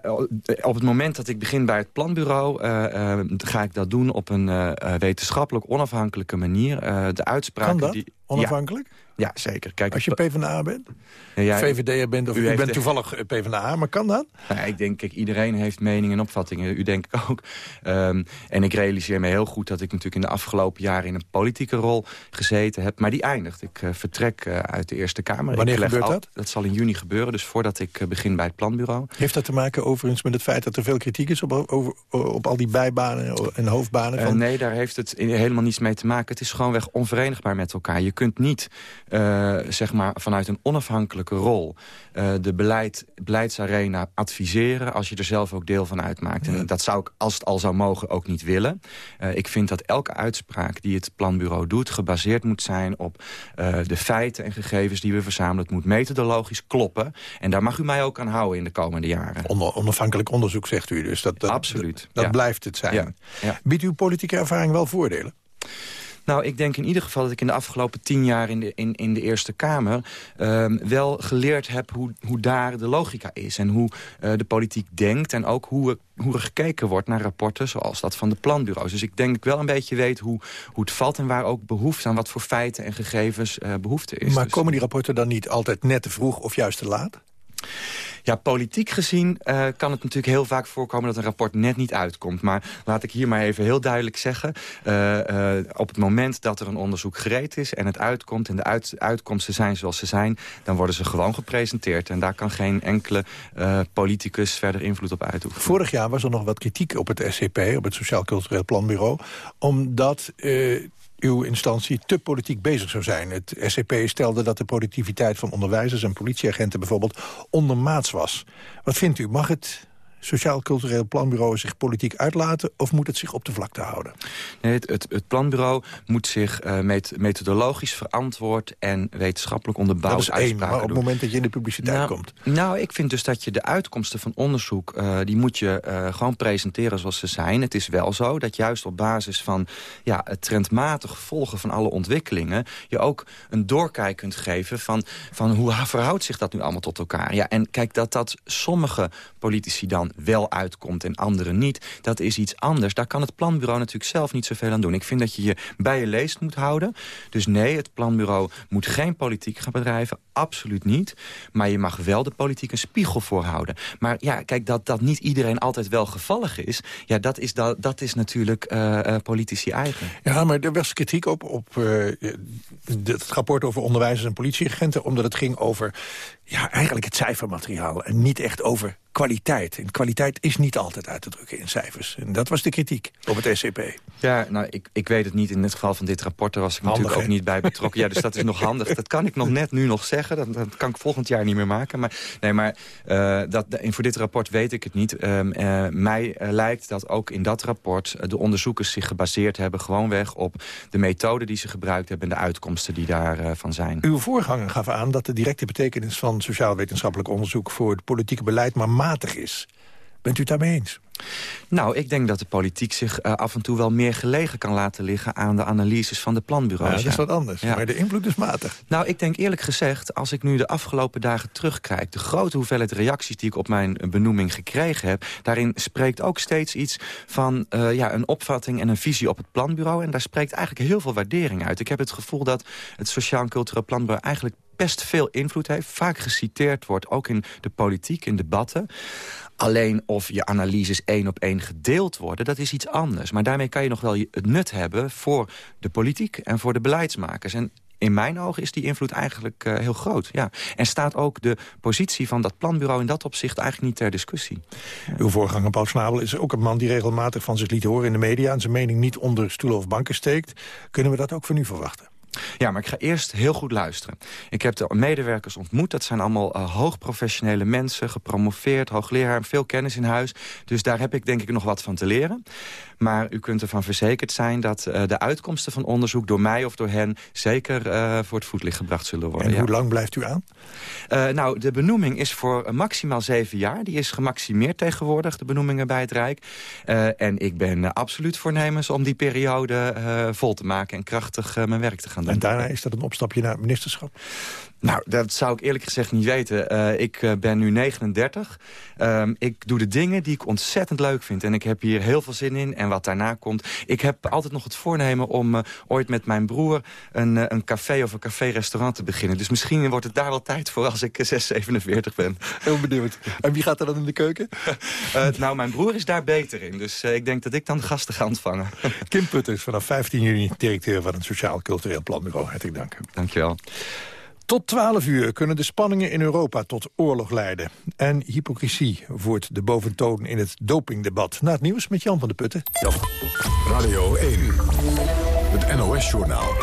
op het moment dat ik begin bij het planbureau... eh, eh, ga ik dat doen op een eh, eh, wetenschappelijk onafhankelijke manier. Eh, de uitspraken Kan dat? Die, Onafhankelijk? Ja, ja, zeker. Kijk, Als je PvdA bent? Ja, ja, VVD'er bent of u u, bent toevallig eh, PvdA, maar kan dat? Nou, ja, ik denk, kijk, iedereen heeft meningen en opvattingen. U denk ik ook. Ehm, en ik realiseer me heel goed dat ik natuurlijk in de afgelopen jaren... in een politieke rol gezeten heb. Maar die eindigt. Ik eh, vertrek eh, uit de Eerste Kamer. Wanneer gebeurt al- dat? Dat zal in juni gebeuren, dus voordat ik begin bij het planbureau. Heeft dat te maken overigens met het feit dat er veel kritiek is... op, over, op al die bijbanen en hoofdbanen? Van... nee, daar heeft het helemaal niets mee te maken. Het is gewoonweg onverenigbaar met elkaar. Je kunt niet eh, zeg maar, vanuit een onafhankelijke rol... eh, de beleid, beleidsarena adviseren als je er zelf ook deel van uitmaakt. En dat zou ik, als het al zou mogen, ook niet willen. Eh, ik vind dat elke uitspraak die het planbureau doet... gebaseerd moet zijn op de feiten en gegevens die we verzamelen. Het moet methodologisch kloppen. En daar mag u mij ook aan houden in de komende jaren. Onder, onafhankelijk onderzoek, zegt u dus. Dat, dat, Absoluut. Dat ja. blijft het zijn. Ja, ja. Biedt uw politieke ervaring wel voordelen? Nou, ik denk in ieder geval dat ik in de afgelopen tien jaar in de, in, in de Eerste Kamer... ehm, wel geleerd heb hoe, hoe daar de logica is. En hoe eh, de politiek denkt. En ook hoe, er- hoe er gekeken wordt naar rapporten zoals dat van de planbureaus. Dus ik denk dat ik wel een beetje weet hoe, hoe het valt... en waar ook behoefte aan wat voor feiten en gegevens eh, behoefte is. Maar Dus- komen die rapporten dan niet altijd net te vroeg of juist te laat? Ja, politiek gezien eh, kan het natuurlijk heel vaak voorkomen dat een rapport net niet uitkomt. Maar laat ik hier maar even heel duidelijk zeggen. eh, eh, op het moment dat er een onderzoek gereed is en het uitkomt... en de uit- uitkomsten zijn zoals ze zijn, dan worden ze gewoon gepresenteerd. En daar kan geen enkele politicus verder invloed op uitoefenen. Vorig jaar was er nog wat kritiek op het SCP, op het Sociaal Cultureel Planbureau... omdat uw instantie te politiek bezig zou zijn. Het SCP stelde dat de productiviteit van onderwijzers en politieagenten... bijvoorbeeld ondermaats was. Wat vindt u? Mag het Sociaal Cultureel Planbureau zich politiek uitlaten... of moet het zich op de vlakte houden? Nee, het, het, het planbureau moet zich eh, met, methodologisch verantwoord... en wetenschappelijk onderbouwd dat is één, maar op het moment dat je in de publiciteit Nou, komt... Nou, ik vind dus dat je de uitkomsten van onderzoek... eh, die moet je eh, gewoon presenteren zoals ze zijn. Het is wel zo dat juist op basis van ja, het trendmatig volgen van alle ontwikkelingen... je ook een doorkijk kunt geven van, van hoe verhoudt zich dat nu allemaal tot elkaar. Ja, en kijk, dat dat sommige politici dan wel uitkomt en anderen niet... dat is iets anders. Daar kan het planbureau natuurlijk zelf niet zoveel aan doen. Ik vind dat je je bij je leest moet houden. Dus nee, het planbureau moet geen politiek gaan bedrijven. Absoluut niet. Maar je mag wel de politiek een spiegel voorhouden. Maar ja, kijk, dat, dat niet iedereen altijd wel gevallig is... ja, dat is, dat, dat is natuurlijk eh, eh, politici eigen. Ja, maar er was kritiek op, op eh, het rapport over onderwijzers en politieagenten... omdat het ging over ja, eigenlijk het cijfermateriaal... en niet echt over kwaliteit is niet altijd uit te drukken in cijfers. En dat was de kritiek op het SCP. Ja, nou, ik, ik weet het niet. In het geval van dit rapport, daar was ik Handig, natuurlijk ook niet bij betrokken. Ja, dus dat is nog handig. Dat kan ik nog net nu nog zeggen. Dat, dat kan ik volgend jaar niet meer maken. Maar, nee, maar eh, dat, en voor dit rapport weet ik het niet. Ehm, eh, mij eh, lijkt dat ook in dat rapport de onderzoekers zich gebaseerd hebben... gewoonweg op de methode die ze gebruikt hebben... en de uitkomsten die daarvan van zijn. Uw voorganger gaf aan dat de directe betekenis van sociaal-wetenschappelijk onderzoek... voor het politieke beleid maar matig is. Bent u het daarmee eens? Nou, ik denk dat de politiek zich uh, af en toe wel meer gelegen kan laten liggen... aan de analyses van de planbureaus. Ja, dat is wat anders, ja. maar de invloed is matig. Nou, ik denk eerlijk gezegd, als ik nu de afgelopen dagen terugkijk... de grote hoeveelheid reacties die ik op mijn benoeming gekregen heb... daarin spreekt ook steeds iets van uh, ja, een opvatting en een visie op het planbureau. En daar spreekt eigenlijk heel veel waardering uit. Ik heb het gevoel dat het Sociaal en Cultureel Planbureau... eigenlijk best veel invloed heeft, vaak geciteerd wordt... ook in de politiek, in debatten. Alleen of je analyses één op één gedeeld worden, dat is iets anders. Maar daarmee kan je nog wel het nut hebben voor de politiek en voor de beleidsmakers. En in mijn ogen is die invloed eigenlijk uh, heel groot. Ja. En staat ook de positie van dat planbureau in dat opzicht eigenlijk niet ter discussie. Uw voorganger Paul Snabel is ook een man die regelmatig van zich liet horen in de media... en zijn mening niet onder stoelen of banken steekt. Kunnen we dat ook van u verwachten? Ja, maar ik ga eerst heel goed luisteren. Ik heb de medewerkers ontmoet. Dat zijn allemaal uh, hoogprofessionele mensen, gepromoveerd, hoogleraar, veel kennis in huis. Dus daar heb ik denk ik nog wat van te leren. Maar u kunt ervan verzekerd zijn dat uh, de uitkomsten van onderzoek... door mij of door hen zeker uh, voor het voetlicht gebracht zullen worden. En ja. hoe lang blijft u aan? Nou, de benoeming is voor maximaal zeven jaar. Die is gemaximeerd tegenwoordig, de benoemingen bij het Rijk. en ik ben absoluut voornemens om die periode vol te maken... en krachtig mijn werk te gaan En daarna is dat een opstapje naar ministerschap? Nou, dat zou ik eerlijk gezegd niet weten. Uh, ik uh, ben nu 39. Um, ik doe de dingen die ik ontzettend leuk vind. En ik heb hier heel veel zin in. En wat daarna komt... Ik heb altijd nog het voornemen om uh, ooit met mijn broer... Een, een café of een café-restaurant te beginnen. Dus misschien wordt het daar wel tijd voor als ik 6, 47 ben. Heel benieuwd. En wie gaat er dan in de keuken? nou, mijn broer is daar beter in. Dus ik denk dat ik dan de gasten ga ontvangen. Kim Putters, vanaf 15 juni directeur van het Sociaal Cultureel Planbureau. Hartelijk dank. Dank je wel. Tot 12 uur kunnen de spanningen in Europa tot oorlog leiden. En hypocrisie voert de boventoon in het dopingdebat. Na het nieuws met Jan van de Putten. Jan. Radio 1, het NOS-journaal.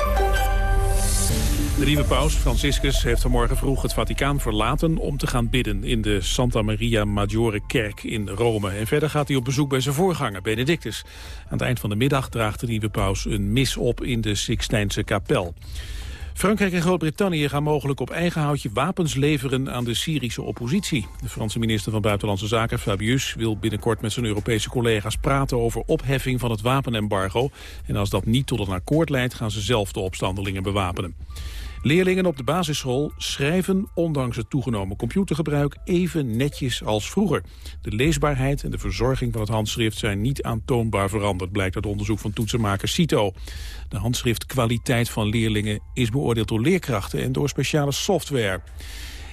De nieuwe paus, Franciscus, heeft vanmorgen vroeg het Vaticaan verlaten... om te gaan bidden in de Santa Maria Maggiore kerk in Rome. En verder gaat hij op bezoek bij zijn voorganger, Benedictus. Aan het eind van de middag draagt de nieuwe paus een mis op in de Sixtijnse kapel. Frankrijk en Groot-Brittannië gaan mogelijk op eigen houtje wapens leveren aan de Syrische oppositie. De Franse minister van Buitenlandse Zaken, Fabius, wil binnenkort met zijn Europese collega's praten over opheffing van het wapenembargo. En als dat niet tot een akkoord leidt, gaan ze zelf de opstandelingen bewapenen. Leerlingen op de basisschool schrijven, ondanks het toegenomen computergebruik, even netjes als vroeger. De leesbaarheid en de verzorging van het handschrift zijn niet aantoonbaar veranderd, blijkt uit onderzoek van toetsenmaker CITO. De handschriftkwaliteit van leerlingen is beoordeeld door leerkrachten en door speciale software.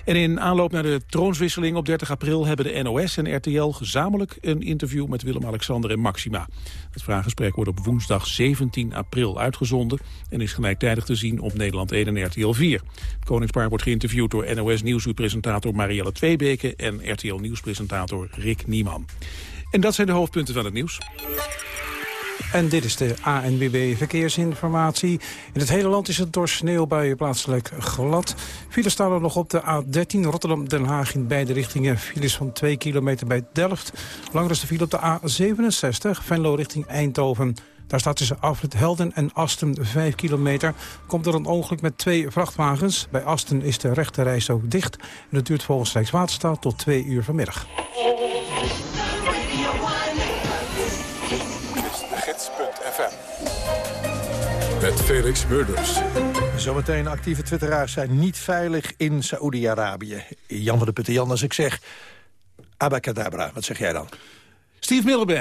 En in aanloop naar de troonswisseling op 30 april... hebben de NOS en RTL gezamenlijk een interview met Willem-Alexander en Maxima. Het vraaggesprek wordt op woensdag 17 april uitgezonden... en is gelijktijdig te zien op Nederland 1 en RTL 4. Het koningspaar wordt geïnterviewd door NOS Nieuwsuurpresentator Marielle Tweebeke... en RTL Nieuwspresentator Rick Nieman. En dat zijn de hoofdpunten van het nieuws. En dit is de ANWB Verkeersinformatie. In het hele land is het door sneeuwbuien plaatselijk glad. Files staan er nog op de A13 Rotterdam-Den Haag in beide richtingen. Files van 2 kilometer bij Delft. Langer is de file op de A67 Venlo richting Eindhoven. Daar staat tussen Afrit Helden en Asten 5 kilometer. Komt er een ongeluk met twee vrachtwagens. Bij Asten is de rechte reis ook dicht. En het duurt volgens Rijkswaterstaat tot 2 uur vanmiddag. Met Felix Murders. Zometeen actieve twitteraars zijn niet veilig in Saoedi-Arabië. Jan van de Putten, Jan, als ik zeg... Abacadabra, wat zeg jij dan? Steve. Nobody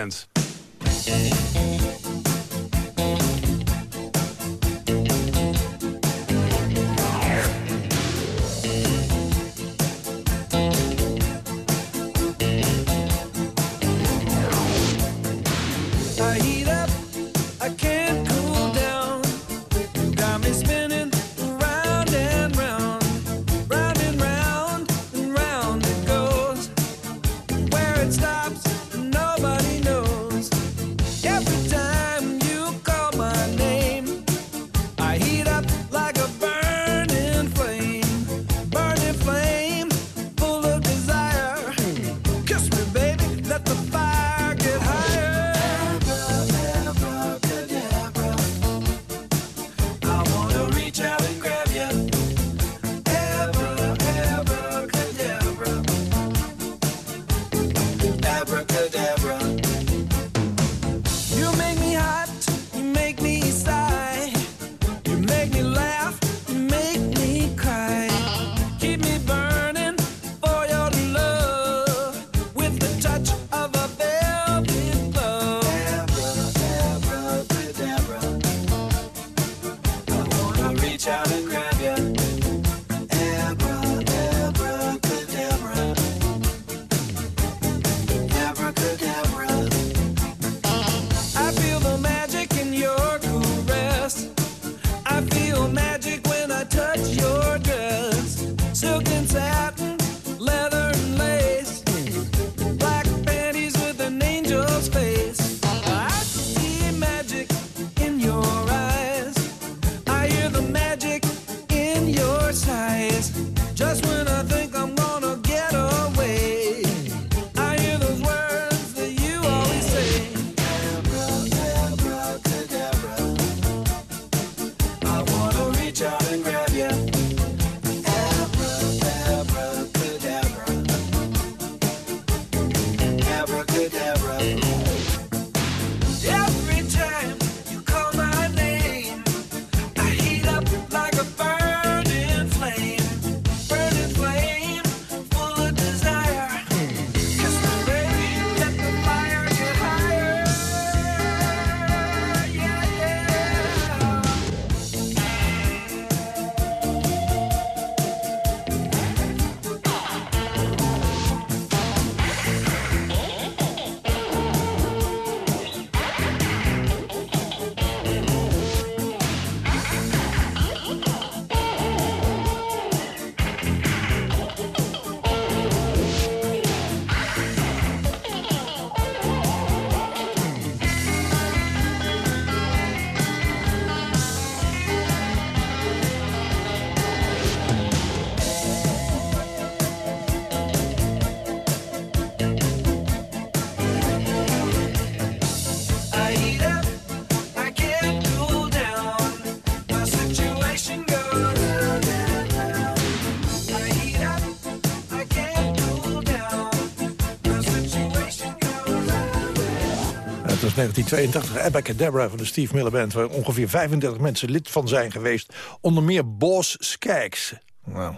1982, Abracadabra van de Steve Miller Band... waar ongeveer 35 mensen lid van zijn geweest. Onder meer Boss Skaggs. Nou,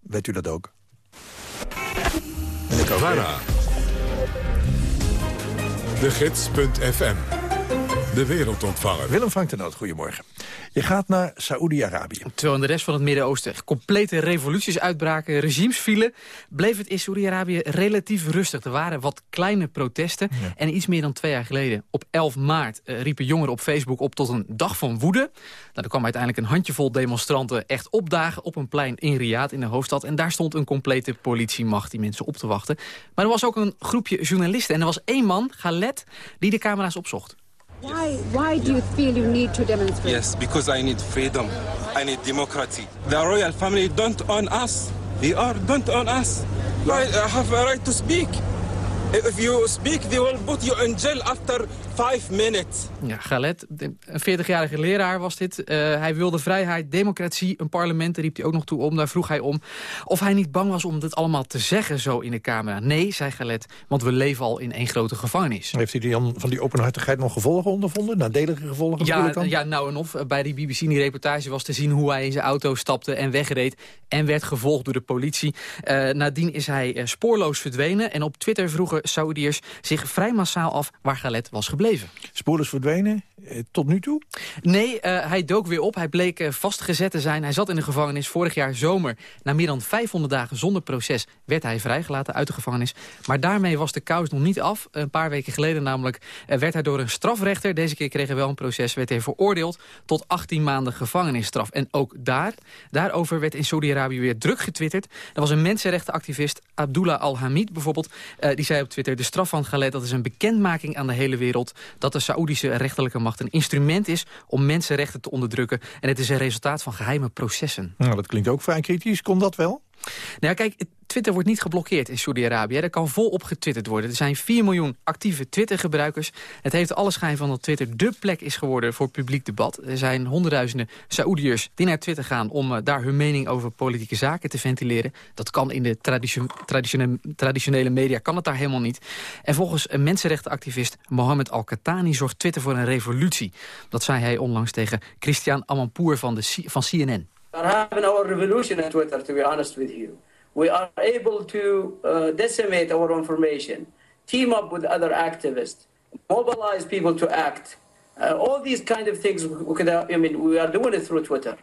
weet u dat ook? VARA. De Gids.fm. De wereldontvanger. Willem Frank de Noot, goedemorgen. Je gaat naar Saoedi-Arabië. Terwijl in de rest van het Midden-Oosten complete revoluties uitbraken, regimes vielen, bleef het in Saoedi-Arabië relatief rustig. Er waren wat kleine protesten. En iets meer dan twee jaar geleden, op 11 maart, eh, riepen jongeren op Facebook op tot een dag van woede. Nou, er kwam uiteindelijk een handjevol demonstranten echt opdagen op een plein in Riyadh, in de hoofdstad. En daar stond een complete politiemacht die mensen op te wachten. Maar er was ook een groepje journalisten. En er was één man, Galet, die de camera's opzocht. Why, why do you feel you need to demonstrate? Yes, because I need freedom. I need democracy. The royal family don't own us. They are don't own us. I have a right to speak. If you speak, they will put you in jail after five minutes. Ja, Galet, een 40-jarige leraar was dit. Eh, hij wilde vrijheid, democratie, een parlement, daar riep hij ook nog toe om. Daar vroeg hij om of hij niet bang was om dit allemaal te zeggen zo in de camera. Nee, zei Galet, want we leven al in één grote gevangenis. Heeft hij dan van die openhartigheid nog gevolgen ondervonden? Nadelige gevolgen Ja, natuurlijk dan? ja, nou en of. Bij die BBC in die reportage was te zien hoe hij in zijn auto stapte en wegreed. En werd gevolgd door de politie. Eh, nadien is hij eh, spoorloos verdwenen. En op Twitter vroegen Saoediërs zich vrij massaal af waar Galet was gebleven. Spoorloos verdwenen, eh, tot nu toe? Nee, eh, hij dook weer op. Hij bleek eh, vastgezet te zijn. Hij zat in de gevangenis vorig jaar zomer. Na meer dan 500 dagen zonder proces werd hij vrijgelaten uit de gevangenis. Maar daarmee was de kous nog niet af. Een paar weken geleden namelijk werd hij door een strafrechter... deze keer kreeg hij wel een proces, werd hij veroordeeld... tot 18 maanden gevangenisstraf. En ook daar, daarover werd in Saudi-Arabië weer druk getwitterd. Er was een mensenrechtenactivist, Abdullah Al-Hamid bijvoorbeeld... die zei op Twitter, de straf van Galet dat is een bekendmaking aan de hele wereld... dat de Saoedische rechterlijke macht een instrument is om mensenrechten te onderdrukken. En het is een resultaat van geheime processen. Nou, dat klinkt ook vrij kritisch. Kon dat wel? Nou kijk, Twitter wordt niet geblokkeerd in Saudi-Arabië. Er kan volop getwitterd worden. Er zijn 4 miljoen actieve Twitter-gebruikers. Het heeft alle schijn van dat Twitter dé plek is geworden voor publiek debat. Er zijn honderdduizenden Saoediërs die naar Twitter gaan... om eh, daar hun mening over politieke zaken te ventileren. Dat kan in de traditio- traditione- traditionele media, kan het daar helemaal niet. En volgens een mensenrechtenactivist Mohammed Al-Khatani... zorgt Twitter voor een revolutie. Dat zei hij onlangs tegen Christian Amanpour van, de van CNN. Are having our revolution on Twitter, to be honest with you. We are able to uh, decimate our information, team up with other activists, mobilize people to act. Uh, all these kind of things, we could, uh, I mean, we are doing it through Twitter.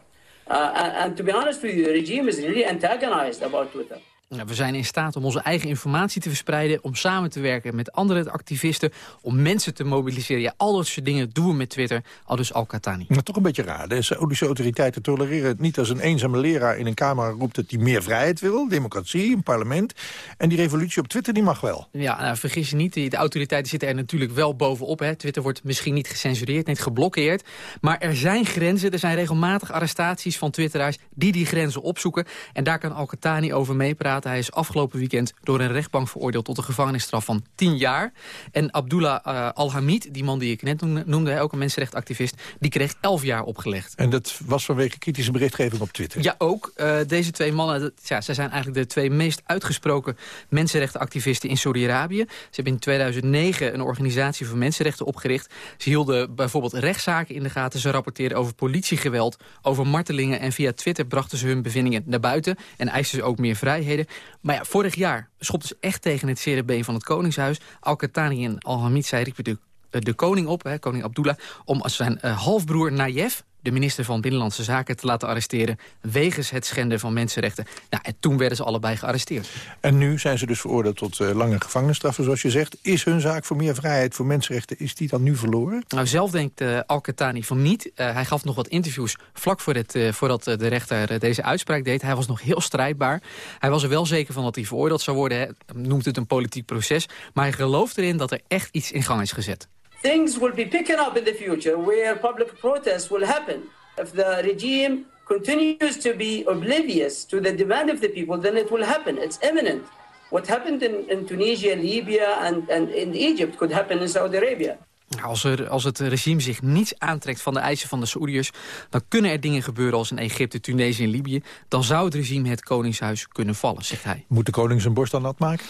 Uh, and, and to be honest with you, the regime is really antagonized about Twitter. Ja, We zijn in staat om onze eigen informatie te verspreiden... om samen te werken met andere activisten... om mensen te mobiliseren. Ja, al dat soort dingen doen we met Twitter. Al dus Al-Khatani. Maar toch een beetje raar. De Saoedische autoriteiten tolereren het niet als een eenzame leraar in een kamer roept dat hij meer vrijheid wil, democratie, een parlement. En die revolutie op Twitter die mag wel. Ja, nou, vergis je niet, de autoriteiten zitten er natuurlijk wel bovenop. Hè. Twitter wordt misschien niet gecensureerd, niet geblokkeerd. Maar er zijn grenzen, er zijn regelmatig arrestaties van twitteraars... die die grenzen opzoeken. En daar kan Al-Khatani over meepraten. Hij is afgelopen weekend door een rechtbank veroordeeld... tot een gevangenisstraf van 10 jaar. En Abdullah eh, Al-Hamid, die man die ik net noemde, ook een mensenrechtenactivist... die kreeg 11 jaar opgelegd. En dat was vanwege kritische berichtgeving op Twitter. Ja, ook. Eh, deze twee mannen, dat- ja, zij zijn eigenlijk de twee meest uitgesproken mensenrechtenactivisten in Saudi-Arabië. Ze hebben in 2009 een organisatie voor mensenrechten opgericht. Ze hielden bijvoorbeeld rechtszaken in de gaten. Ze rapporteerden over politiegeweld, over martelingen. En via Twitter brachten ze hun bevindingen naar buiten. En eisten ze ook meer vrijheden. Maar ja, vorig jaar schopten ze echt tegen het zere van het Koningshuis. Al-Qahtani en Al-Hamid, zij riepen de, de koning op, hè, koning Abdullah... om als zijn eh, halfbroer Nayef de minister van Binnenlandse Zaken te laten arresteren... wegens het schenden van mensenrechten. Nou, en toen werden ze allebei gearresteerd. En nu zijn ze dus veroordeeld tot eh, lange gevangenisstraffen, zoals je zegt. Is hun zaak voor meer vrijheid, voor mensenrechten, is die dan nu verloren? Nou, zelf denkt eh Al-Qahtani van niet. Eh, hij gaf nog wat interviews vlak voor het, voordat de rechter deze uitspraak deed. Hij was nog heel strijdbaar. Hij was er wel zeker van dat hij veroordeeld zou worden. Hè. Noemt het een politiek proces. Maar hij gelooft erin dat er echt iets in gang is gezet. Things will be picking up in the future where public protests will happen. If the regime continues to be oblivious to the demand of the people, then it will happen. It's imminent. What happened in, in Tunisia, Libya, and, and in Egypt could happen in Saudi Arabia. Als, er, als het regime zich niets aantrekt van de eisen van de Saoediërs... dan kunnen er dingen gebeuren als in Egypte, Tunesië en Libië. Dan zou het regime het koningshuis kunnen vallen, zegt hij. Moet de koning zijn borst dan nat maken?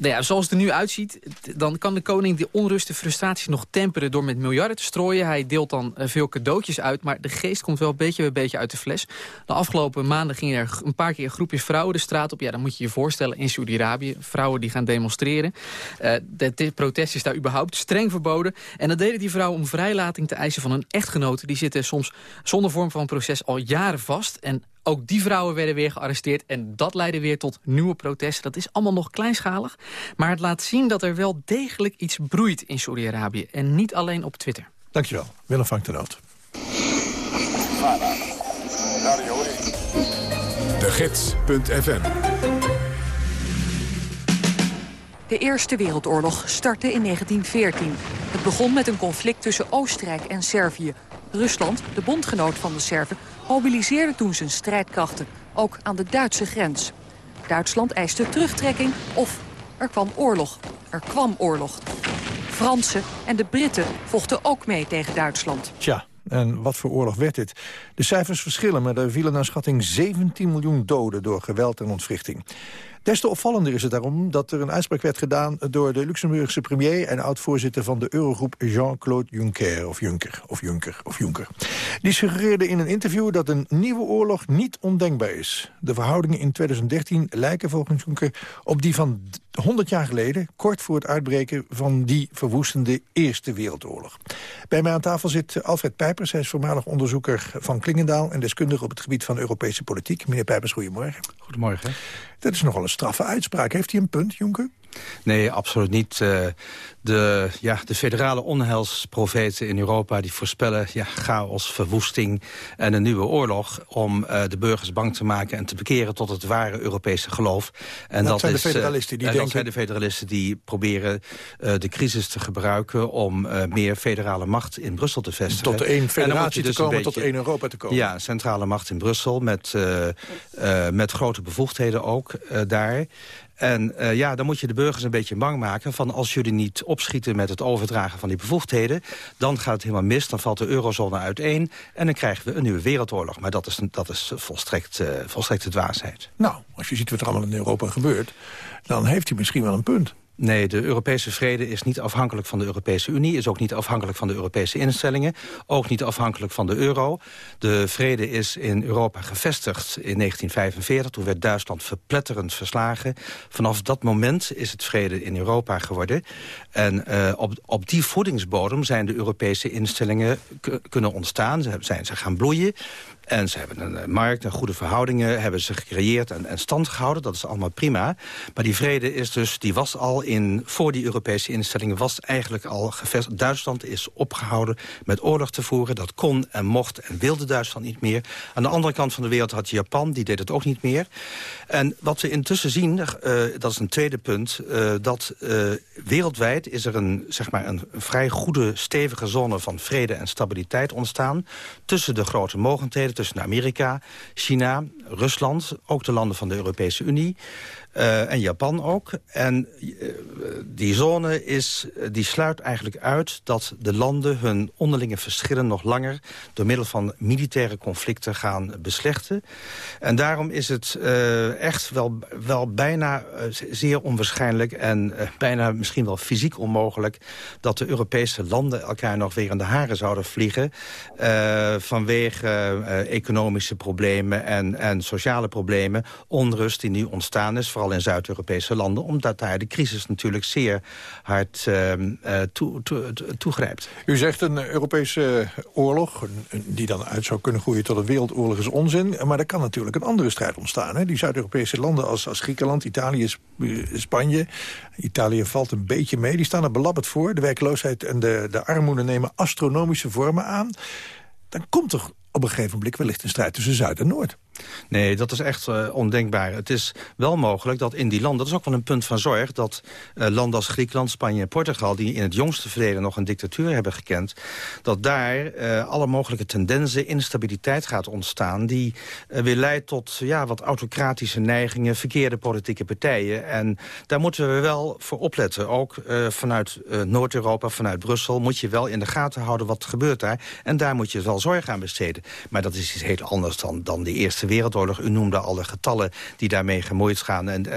Nou ja, zoals het er nu uitziet, dan kan de koning de onrust en frustraties nog temperen door met miljarden te strooien. Hij deelt dan eh, veel cadeautjes uit, maar de geest komt wel beetje bij beetje uit de fles. De afgelopen maanden gingen er een paar keer groepjes vrouwen de straat op. Ja, dan moet je je voorstellen in Saudi-Arabië, vrouwen die gaan demonstreren. Uh, de protest is daar überhaupt streng verboden. En dat deden die vrouwen om vrijlating te eisen van hun echtgenoten. Die zitten soms zonder vorm van proces al jaren vast. En ook die vrouwen werden weer gearresteerd en dat leidde weer tot nieuwe protesten. Dat is allemaal nog kleinschalig, maar het laat zien dat er wel degelijk iets broeit in Saudi-Arabië. En niet alleen op Twitter. Dankjewel, Willem van de Noot. De Gids.fm De Eerste Wereldoorlog startte in 1914. Het begon met een conflict tussen Oostenrijk en Servië. Rusland, de bondgenoot van de Serven, mobiliseerde toen zijn strijdkrachten. Ook aan de Duitse grens. Duitsland eiste terugtrekking of er kwam oorlog. Er kwam oorlog. Fransen en de Britten vochten ook mee tegen Duitsland. Tja, en wat voor oorlog werd dit? De cijfers verschillen, maar er vielen naar schatting 17 miljoen doden door geweld en ontwrichting. Des te opvallender is het daarom dat er een uitspraak werd gedaan... door de Luxemburgse premier en oud-voorzitter van de Eurogroep Jean-Claude Juncker. Of Juncker, of Juncker, of Juncker. Die suggereerde in een interview dat een nieuwe oorlog niet ondenkbaar is. De verhoudingen in 2013 lijken volgens Juncker op die van 100 jaar geleden... kort voor het uitbreken van die verwoestende Eerste Wereldoorlog. Bij mij aan tafel zit Alfred Pijpers. Hij is voormalig onderzoeker van Klingendaal... en deskundige op het gebied van Europese politiek. Meneer Pijpers, goedemorgen. Goedemorgen. Dat is nogal een straffe uitspraak. Heeft hij een punt, Jonker? Nee, absoluut niet. Eh, de, ja, de federale onheilsprofeten in Europa die voorspellen ja, chaos, verwoesting en een nieuwe oorlog... om uh, de burgers bang te maken en te bekeren tot het ware Europese geloof. En dat, dat zijn is, de federalisten die denken... Dat zijn de federalisten die proberen uh, de crisis te gebruiken... om meer federale macht in Brussel te vestigen. Tot één federatie dus te komen, beetje, tot één Europa te komen. Ja, centrale macht in Brussel met, met grote bevoegdheden ook daar. En uh, ja, dan moet je de burgers een beetje bang maken... van als jullie niet opschieten met het overdragen van die bevoegdheden... dan gaat het helemaal mis, dan valt de eurozone uiteen... en dan krijgen we een nieuwe wereldoorlog. Maar dat is, dat is volstrekt, uh, volstrekte dwaasheid. Nou, als je ziet wat er allemaal in Europa gebeurt... dan heeft hij misschien wel een punt. Nee, de Europese vrede is niet afhankelijk van de Europese Unie... is ook niet afhankelijk van de Europese instellingen... ook niet afhankelijk van de euro. De vrede is in Europa gevestigd in 1945. Toen werd Duitsland verpletterend verslagen. Vanaf dat moment is het vrede in Europa geworden. En uh, op, op die voedingsbodem zijn de Europese instellingen kunnen ontstaan. Ze zijn ze gaan bloeien. En ze hebben een markt en goede verhoudingen hebben ze gecreëerd en, en stand gehouden. Dat is allemaal prima. Maar die vrede is dus, die was al in, voor die Europese instellingen, was eigenlijk al gevestigd. Duitsland is opgehouden met oorlog te voeren. Dat kon en mocht en wilde Duitsland niet meer. Aan de andere kant van de wereld had Japan, die deed het ook niet meer. En wat we intussen zien, uh, dat is een tweede punt, uh, dat wereldwijd is er een, zeg maar een vrij goede, stevige zone van vrede en stabiliteit ontstaan. Tussen de grote mogendheden, tussen Amerika, China, Rusland, ook de landen van de Europese Unie. Uh, en Japan ook. En uh, die zone is, die sluit eigenlijk uit dat de landen hun onderlinge verschillen nog langer door middel van militaire conflicten gaan beslechten. En daarom is het uh, echt wel, wel bijna zeer onwaarschijnlijk en bijna misschien wel fysiek onmogelijk dat de Europese landen elkaar nog weer in de haren zouden vliegen vanwege economische problemen en, en sociale problemen, onrust die nu ontstaan is, vooral in Zuid-Europese landen... omdat daar de crisis natuurlijk zeer hard uh, toe, toe, toegrijpt. U zegt een Europese oorlog, die dan uit zou kunnen groeien tot een wereldoorlog, is onzin. Maar er kan natuurlijk een andere strijd ontstaan. Hè? Die Zuid-Europese landen als, als Griekenland, Italië, Spanje... Italië valt een beetje mee, die staan er belabberd voor. De werkloosheid en de, de armoede nemen astronomische vormen aan. Dan komt er op een gegeven moment wellicht een strijd tussen Zuid en Noord. Nee, dat is echt uh, ondenkbaar. Het is wel mogelijk dat in die landen, dat is ook wel een punt van zorg... dat uh, landen als Griekenland, Spanje en Portugal... die in het jongste verleden nog een dictatuur hebben gekend... dat daar uh, alle mogelijke tendensen, instabiliteit gaat ontstaan... die weer leidt tot ja, wat autocratische neigingen, verkeerde politieke partijen. En daar moeten we wel voor opletten. Ook vanuit Noord-Europa, vanuit Brussel... moet je wel in de gaten houden wat gebeurt daar. En daar moet je wel zorg aan besteden. Maar dat is iets heel anders dan, dan de Eerste Wereldoorlog. U noemde alle getallen die daarmee gemoeid gaan en, uh,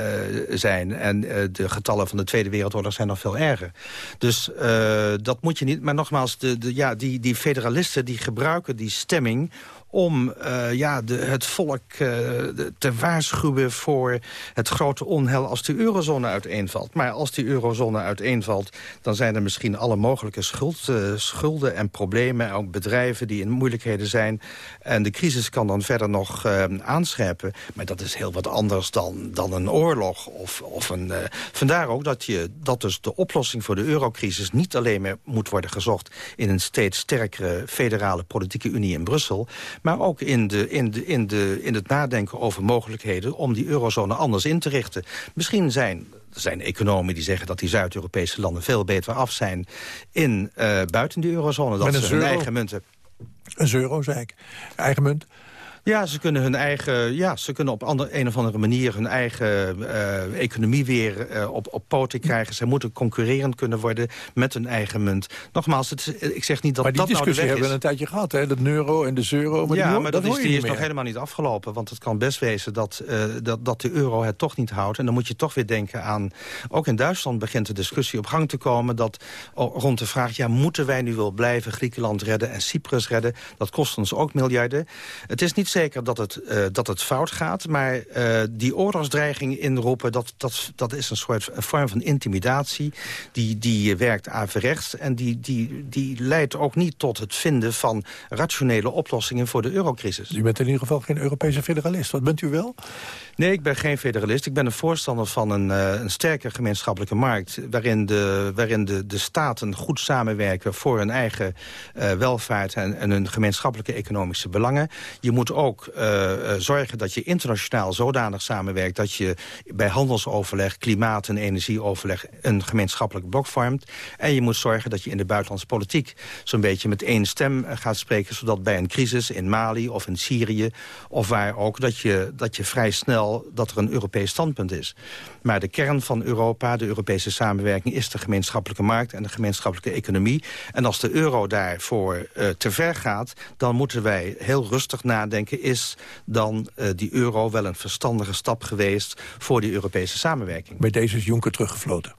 zijn. En uh, de getallen van de Tweede Wereldoorlog zijn nog veel erger. Dus uh, dat moet je niet... Maar nogmaals, de, de, ja, die, die federalisten die gebruiken die stemming om uh, ja, de, het volk de, te waarschuwen voor het grote onheil als de eurozone uiteenvalt. Maar als die eurozone uiteenvalt, dan zijn er misschien alle mogelijke schuld, uh, schulden en problemen. Ook bedrijven die in moeilijkheden zijn. En de crisis kan dan verder nog aanscherpen. Maar dat is heel wat anders dan, dan een oorlog. Of, of een, vandaar ook dat, je, dat dus de oplossing voor de eurocrisis niet alleen meer moet worden gezocht in een steeds sterkere federale politieke unie in Brussel maar ook in, de, in, de, in, de, in het nadenken over mogelijkheden... om die eurozone anders in te richten. Misschien zijn er zijn economen die zeggen dat die Zuid-Europese landen veel beter af zijn in uh, buiten die eurozone. Dat ze hun eigen munten... Een euro, zei ik. Eigen munt. Ja, ze kunnen hun eigen, ja, ze kunnen op ander, een of andere manier hun eigen uh, economie weer uh, op, op poten krijgen. Ze moeten concurrerend kunnen worden met hun eigen munt. Nogmaals, het, ik zeg niet dat maar die dat discussie nou de weg hebben we een tijdje gehad, hè? Dat euro en de euro. Maar ja, die, maar dat, dat is, die is meer. nog helemaal niet afgelopen. Want het kan best wezen dat, uh, dat, dat de euro het toch niet houdt. En dan moet je toch weer denken aan... Ook in Duitsland begint de discussie op gang te komen... dat rond de vraag, ja, moeten wij nu wel blijven Griekenland redden en Cyprus redden? Dat kost ons ook miljarden. Het is niet zeker dat het uh, dat het fout gaat. Maar uh, die oorlogsdreiging inroepen, dat, dat, dat is een soort een vorm van intimidatie. Die, die werkt averechts en die, die, die leidt ook niet tot het vinden van rationele oplossingen voor de eurocrisis. U bent in ieder geval geen Europese federalist. Wat bent u wel? Nee, ik ben geen federalist. Ik ben een voorstander van een, uh, een sterke gemeenschappelijke markt... waarin, de, waarin de, de staten goed samenwerken voor hun eigen uh, welvaart... En, hun gemeenschappelijke economische belangen. Je moet ook uh, zorgen dat je internationaal zodanig samenwerkt... dat je bij handelsoverleg, klimaat- en energieoverleg... een gemeenschappelijk blok vormt. En je moet zorgen dat je in de buitenlandse politiek... zo'n beetje met één stem gaat spreken... zodat bij een crisis in Mali of in Syrië... of waar ook, dat je, dat je vrij snel dat er een Europees standpunt is. Maar de kern van Europa, de Europese samenwerking... is de gemeenschappelijke markt en de gemeenschappelijke economie. En als de euro daarvoor uh, te ver gaat... dan moeten wij heel rustig nadenken... is dan uh, die euro wel een verstandige stap geweest... voor die Europese samenwerking? Bij deze is Juncker teruggefloten.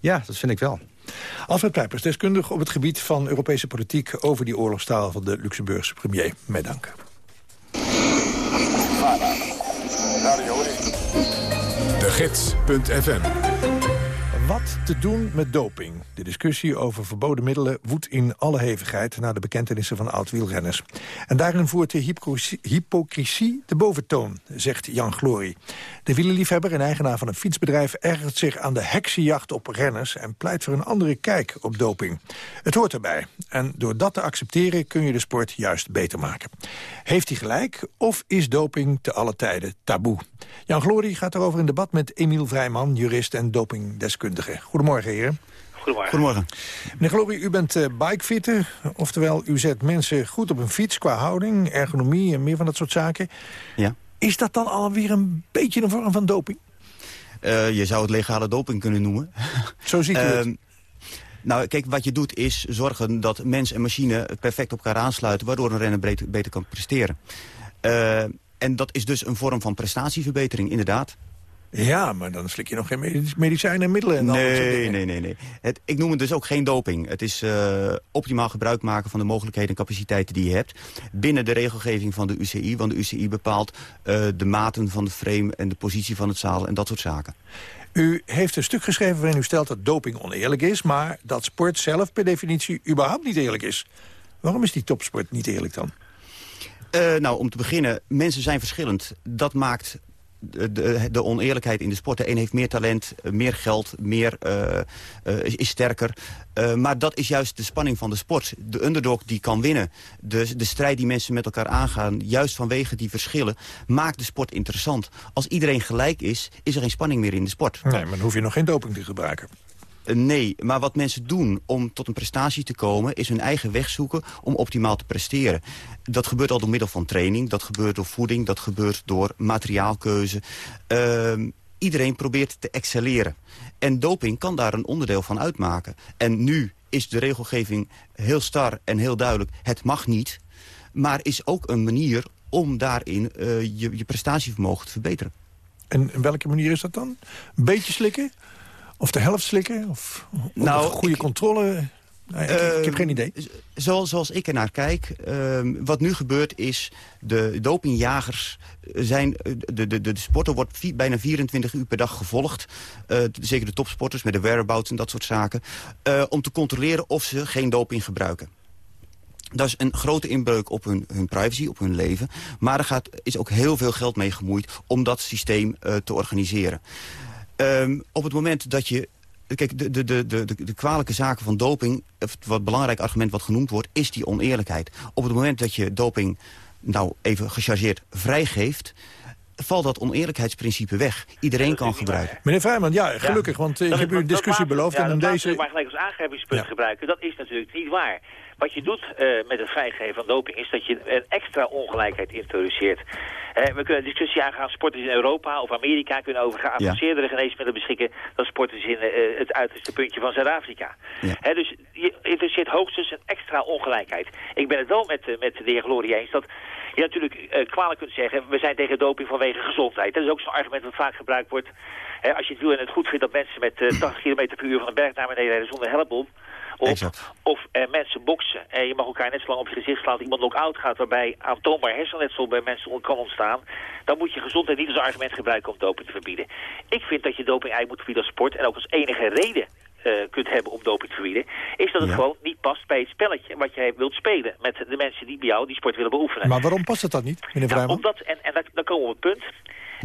Ja, dat vind ik wel. Alfred Pijpers, deskundig op het gebied van Europese politiek... over die oorlogstaal van de Luxemburgse premier. Met dank. De Gids.fm wat te doen met doping? De discussie over verboden middelen woedt in alle hevigheid... na de bekentenissen van oud-wielrenners. En daarin voert de hypocrisie, de boventoon, zegt Jan Glory. De wielerliefhebber en eigenaar van een fietsbedrijf... ergert zich aan de heksenjacht op renners... en pleit voor een andere kijk op doping. Het hoort erbij. En door dat te accepteren kun je de sport juist beter maken. Heeft hij gelijk of is doping te alle tijden taboe? Jan Glory gaat erover in debat met Emiel Vrijman... jurist en dopingdeskundige. Goedemorgen, heren. Goedemorgen. Goedemorgen. Meneer Glory, u bent uh, bikefitter. Oftewel, u zet mensen goed op een fiets qua houding, ergonomie en meer van dat soort zaken. Ja. Is dat dan alweer een beetje een vorm van doping? Uh, je zou het legale doping kunnen noemen. Zo ziet u het. Uh, nou, kijk, wat je doet is zorgen dat mens en machine perfect op elkaar aansluiten... waardoor een renner beter, beter kan presteren. Uh, en dat is dus een vorm van prestatieverbetering, inderdaad. Ja, maar dan slik je nog geen medicijnen en middelen. En nee, nee, nee. nee. Het, ik noem het dus ook geen doping. Het is uh, optimaal gebruik maken van de mogelijkheden en capaciteiten die je hebt. Binnen de regelgeving van de UCI. Want de UCI bepaalt uh, de maten van de frame en de positie van het zadel en dat soort zaken. U heeft een stuk geschreven waarin u stelt dat doping oneerlijk is... maar dat sport zelf per definitie überhaupt niet eerlijk is. Waarom is die topsport niet eerlijk dan? Uh, nou, om te beginnen, mensen zijn verschillend. Dat maakt de, oneerlijkheid in de sport. Een heeft meer talent, meer geld, meer, uh, uh, is sterker. Uh, maar dat is juist de spanning van de sport. De underdog die kan winnen. De, de strijd die mensen met elkaar aangaan, juist vanwege die verschillen... maakt de sport interessant. Als iedereen gelijk is, is er geen spanning meer in de sport. Nee, maar dan hoef je nog geen doping te gebruiken. Nee, maar wat mensen doen om tot een prestatie te komen... is hun eigen weg zoeken om optimaal te presteren. Dat gebeurt al door middel van training, dat gebeurt door voeding... dat gebeurt door materiaalkeuze. Uh, iedereen probeert te excelleren. En doping kan daar een onderdeel van uitmaken. En nu is de regelgeving heel star en heel duidelijk... het mag niet, maar is ook een manier om daarin eh, je, je prestatievermogen te verbeteren. En welke manier is dat dan? Een beetje slikken? Of de helft slikken? Of, of Nou, goede controle? Nou, ik, ik heb geen idee. Ehm, Zoals, zoals ik er naar kijk, ehm, wat nu gebeurt is... de dopingjagers zijn... De, de, de, de sporter wordt vi- bijna 24 uur per dag gevolgd. Eh, zeker de topsporters met de whereabouts en dat soort zaken. eh, om te controleren of ze geen doping gebruiken. Dat is een grote inbreuk op hun, hun privacy, op hun leven. Maar er gaat, is ook heel veel geld mee gemoeid om dat systeem eh, te organiseren. Ehm, op het moment dat je... Kijk, de, de, de, de, de kwalijke zaken van doping... of het wat belangrijk argument wat genoemd wordt... is die oneerlijkheid. Op het moment dat je doping, nou even gechargeerd, vrijgeeft... valt dat oneerlijkheidsprincipe weg. Iedereen kan gebruiken. Meneer Vrijman, ja, gelukkig, want eh, ik heb u een discussie beloofd. Ja, en dat deze... maar gelijk als aangrijpingspunt Ja. gebruiken, dat is natuurlijk niet waar. Wat je doet eh, met het vrijgeven van doping is dat je een extra ongelijkheid introduceert. Eh, we kunnen discussie aangaan, sporters in Europa of Amerika kunnen over geavanceerdere geneesmiddelen beschikken dan sporters in eh, het uiterste puntje van Zuid-Afrika. Dus je introduceert hoogstens een extra ongelijkheid. Ik ben het wel met, eh, met de heer Gloria eens dat je natuurlijk eh, kwalijk kunt zeggen, we zijn tegen doping vanwege gezondheid. Dat is ook zo'n argument dat vaak gebruikt wordt. Als je het wil en het goed vindt dat mensen met eh, 80 km per uur van een berg naar beneden rijden zonder helm op, of, of eh, mensen boksen en je mag elkaar net zo lang op je gezicht slaan dat iemand knock-out gaat waarbij aantoonbaar hersenletsel bij mensen kan ontstaan. Dan moet je gezondheid niet als argument gebruiken om doping te verbieden. Ik vind dat je doping eigenlijk moet verbieden als sport en ook als enige reden eh, kunt hebben om doping te verbieden, is dat het gewoon niet past bij het spelletje wat jij wilt spelen met de mensen die bij jou die sport willen beoefenen. Maar waarom past het dan niet, meneer Nou, Vrijman? omdat, en, en dan komen we op het punt.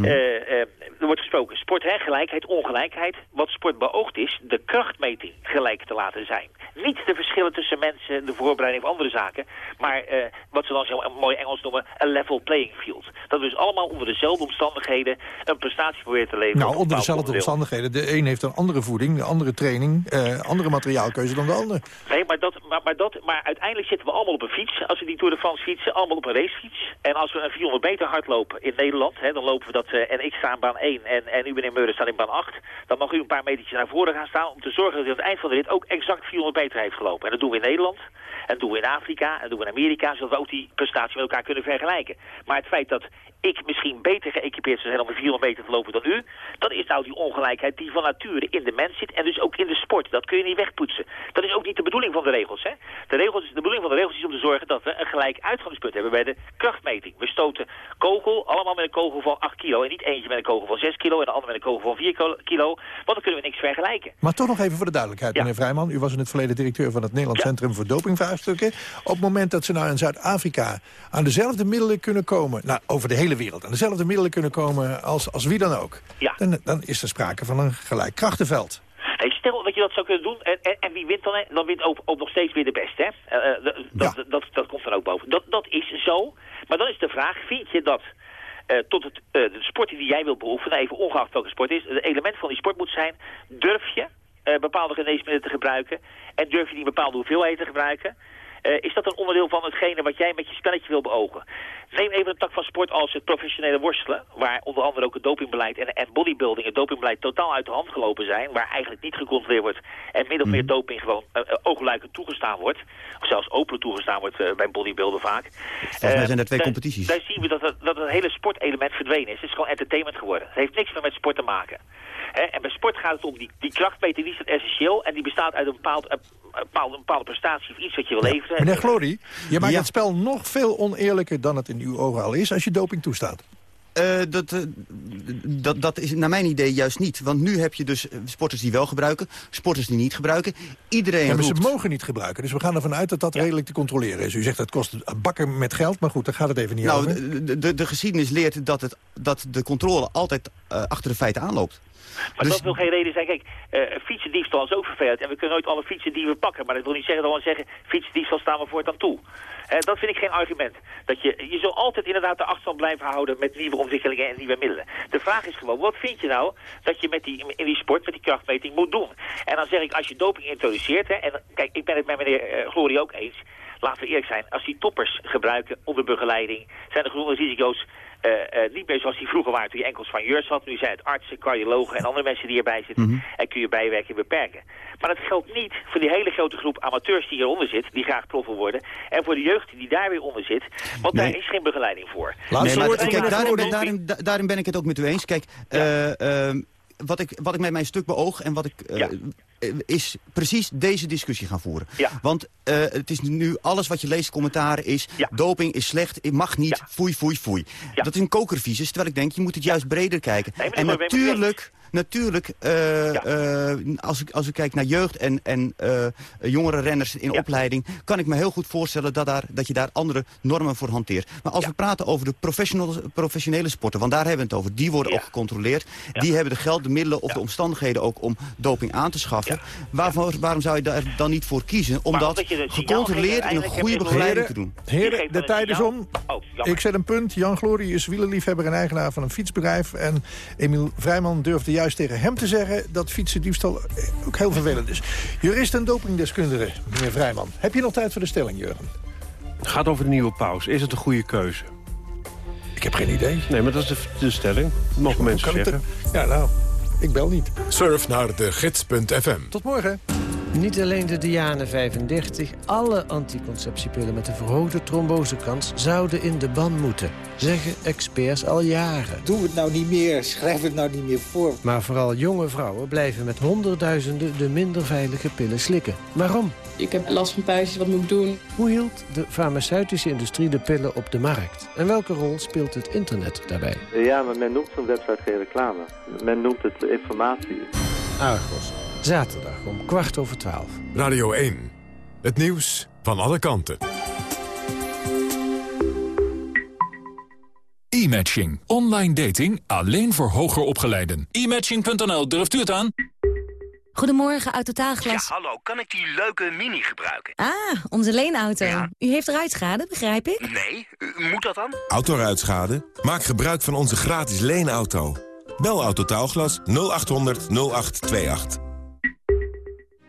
Eh, eh, er wordt gesproken sport, hè, gelijkheid, ongelijkheid. Wat sport beoogt is de krachtmeting gelijk te laten zijn. Niet de verschillen tussen mensen, de voorbereiding of andere zaken. Maar eh, wat ze dan zo mooi Engels noemen, een level playing field. Dat we dus allemaal onder dezelfde omstandigheden een prestatie proberen te leveren. Nou, onder dezelfde onderdeel. omstandigheden. De een heeft een andere voeding, een andere training, andere materiaalkeuze dan de ander. Nee, maar, dat, maar, maar, dat, maar uiteindelijk zitten we allemaal op een fiets. Als we die Tour de France fietsen, allemaal op een racefiets. En als we een 400 meter hardlopen in Nederland, hè, dan lopen we dat... eh, en ik sta in baan 1 en, en u meneer Meuren staat in baan 8. Dan mag u een paar metertjes naar voren gaan staan om te zorgen dat u aan het eind van de rit ook exact 400 meter heeft gelopen. En dat doen we in Nederland. En dat doen we in Afrika. En dat doen we in Amerika. Zodat we ook die prestatie met elkaar kunnen vergelijken. Maar het feit dat ik misschien beter geëquipeerd zou zijn om een 400 meter te lopen dan u... dan is nou die ongelijkheid die van nature in de mens zit... en dus ook in de sport. Dat kun je niet wegpoetsen. Dat is ook niet de bedoeling van de regels. Hè? De, regels de bedoeling van de regels is om te zorgen dat we een gelijk uitgangspunt hebben... bij de krachtmeting. We stoten kogel, allemaal met een kogel van 8 kilo... en niet eentje met een kogel van 6 kilo en de ander met een kogel van 4 kilo... want dan kunnen we niks vergelijken. Maar toch nog even voor de duidelijkheid, meneer Vrijman. U was in het verleden directeur van het Nederlands Centrum voor Dopingvraagstukken. Op het moment dat ze nou in Zuid-Afrika aan dezelfde middelen kunnen komen... nou, over de hele wereld, aan dezelfde middelen kunnen komen als, als wie dan ook... Dan, dan is er sprake van een gelijk krachtenveld. Nee, stel dat je dat zou kunnen doen, en, en, en wie wint dan? Dan wint ook, ook nog steeds weer de beste, hè? Eh, eh, dat, dat, dat, dat komt dan ook boven. Dat, dat is zo. Maar dan is de vraag, vind je dat eh, tot het, eh, de sport die jij wilt beoefenen, even ongeacht welke sport het is, het element van die sport moet zijn, durf je eh, bepaalde geneesmiddelen te gebruiken en durf je die bepaalde hoeveelheid te gebruiken? Eh, is dat een onderdeel van hetgene wat jij met je spelletje wil beogen? Neem even een tak van sport als het professionele worstelen, waar onder andere ook het dopingbeleid en, en bodybuilding, het dopingbeleid totaal uit de hand gelopen zijn, waar eigenlijk niet gecontroleerd wordt en min of meer doping gewoon uh, oogluikend toegestaan wordt, of zelfs openlijk toegestaan wordt uh, bij bodybuilden vaak. Volgens mij zijn er twee daar, competities. Daar zien we dat het, dat het hele sportelement verdwenen is. Het is gewoon entertainment geworden. Het heeft niks meer met sport te maken. En bij sport gaat het om die, die krachtmeting, die is het essentieel en die bestaat uit een, bepaald, bepaalde, een bepaalde prestatie of iets wat je wil leveren. Meneer Glory, je maakt het spel nog veel oneerlijker dan het in uw ogen al is als je doping toestaat. Uh, dat, uh, dat, dat is naar mijn idee juist niet. Want nu heb je dus sporters die wel gebruiken, sporters die niet gebruiken. Iedereen ja, maar roept... ze mogen niet gebruiken, dus we gaan ervan uit dat dat ja. redelijk te controleren is. U zegt dat kost bakken met geld, maar goed, daar gaat het even niet nou, over. De, de, de geschiedenis leert dat, het, dat de controle altijd uh, achter de feiten aanloopt. Maar dus... dat wil geen reden zijn. Kijk, uh, fietsendiefstal is ook vervelend. En we kunnen nooit alle fietsendieven pakken. Maar dat wil niet zeggen dat we zeggen, fietsendiefstal staan we voortaan toe. Uh, dat vind ik geen argument. Dat je, je zal altijd inderdaad de afstand blijven houden met nieuwe ontwikkelingen en nieuwe middelen. De vraag is gewoon, wat vind je nou dat je met die, in die sport, met die krachtmeting moet doen? En dan zeg ik, als je doping introduceert, hè, en kijk, ik ben het met meneer uh, Glory ook eens, laten we eerlijk zijn, als die toppers gebruiken onder begeleiding, zijn de gezonde risico's uh, uh, niet meer zoals die vroeger waren toen je enkels van jeurs had. Nu zijn het artsen, cardiologen en andere mensen die erbij zitten. Mhm. En kun je bijwerking beperken. Maar dat geldt niet voor die hele grote groep amateurs die hieronder zit, die graag prof wil worden. En voor de jeugd die daar weer onder zit, want Nee. daar is geen begeleiding voor. Nee, maar kijk, daarin, daarin, da- daarin ben ik het ook met u eens. Kijk, eh, ehm, wat, ik, wat ik met mijn stuk beoog en wat ik... eh, eh, is precies deze discussie gaan voeren. Want eh, het is nu alles wat je leest, commentaren is... doping is slecht, het mag niet, foei, foei, foei. Dat is een kokervisus, terwijl ik denk, je moet het juist breder kijken. Nee, en dat natuurlijk... Eh, eh, als, ik, als ik kijk naar jeugd en, en eh, jongere renners in opleiding... kan ik me heel goed voorstellen dat, daar, dat je daar andere normen voor hanteert. Maar als we praten over de professional, professionele sporten... want daar hebben we het over, die worden ook gecontroleerd. Die hebben de geld, de middelen of de omstandigheden ook om doping aan te schaffen. Waarvoor, waarom zou je daar dan niet voor kiezen? Om dat omdat signaal gecontroleerd in een goede begeleiding te doen. Heren, de tijd is om. Oh, Ik zet een punt. Jan Glory is wielerliefhebber en eigenaar van een fietsbedrijf. En Emiel Vrijman durfde juist tegen hem te zeggen... dat fietsendiefstal ook heel vervelend is. Jurist en dopingdeskundige, meneer Vrijman. Heb je nog tijd voor de stelling, Jurgen? Het gaat over de nieuwe paus. Is het een goede keuze? Ik heb geen idee. Nee, maar dat is de, de stelling. Dat mogen mensen zeggen. Ja, nou, ik bel niet. Surf naar de gids.fm. Tot morgen. Niet alleen de Diane 35, alle anticonceptiepillen met een verhoogde trombosekans zouden in de ban moeten, zeggen experts al jaren. Doe het nou niet meer, schrijf het nou niet meer voor. Maar vooral jonge vrouwen blijven met honderdduizenden de minder veilige pillen slikken. Waarom? Ik heb last van puistjes, wat moet ik doen? Hoe hield de farmaceutische industrie de pillen op de markt? En welke rol speelt het internet daarbij? Ja, maar men noemt zo'n website geen reclame. Men noemt het informatie. Argos, zaterdag om kwart over twaalf. Radio 1. Het nieuws van alle kanten. E-matching. Online dating alleen voor hoger opgeleiden. E-matching.nl, durft u het aan? Goedemorgen, Autotaalglas. Ja, hallo, kan ik die leuke mini gebruiken? Ah, onze leenauto. U heeft ruitschade, begrijp ik? Nee, u- moet dat dan? Autoruitschade? Maak gebruik van onze gratis leenauto. Bel Autotaalglas 0800 0828.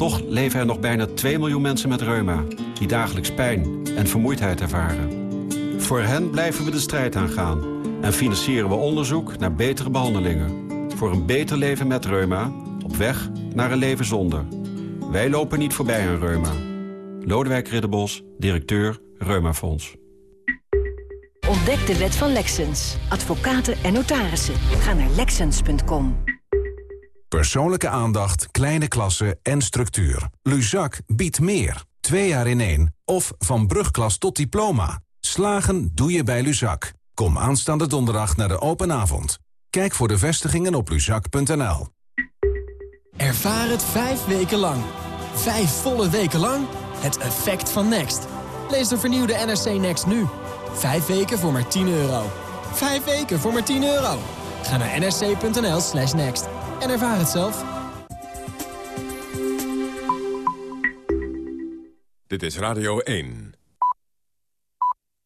Toch leven er nog bijna 2 miljoen mensen met reuma... die dagelijks pijn en vermoeidheid ervaren. Voor hen blijven we de strijd aangaan... en financieren we onderzoek naar betere behandelingen. Voor een beter leven met reuma, op weg naar een leven zonder. Wij lopen niet voorbij aan reuma. Lodewijk Ridderbos, directeur Reumafonds. Ontdek de wet van Lexens. Advocaten en notarissen. Ga naar lexens.com. Persoonlijke aandacht, kleine klassen en structuur. Luzak biedt meer. Twee jaar in één. Of van brugklas tot diploma. Slagen doe je bij Luzak. Kom aanstaande donderdag naar de open avond. Kijk voor de vestigingen op luzak.nl. Ervaar het vijf weken lang. Vijf volle weken lang. Het effect van Next. Lees de vernieuwde NRC Next nu. Vijf weken voor maar 10 euro. Vijf weken voor maar 10 euro. Ga naar nrc.nl slash next. En ervaar het zelf. Dit is Radio 1.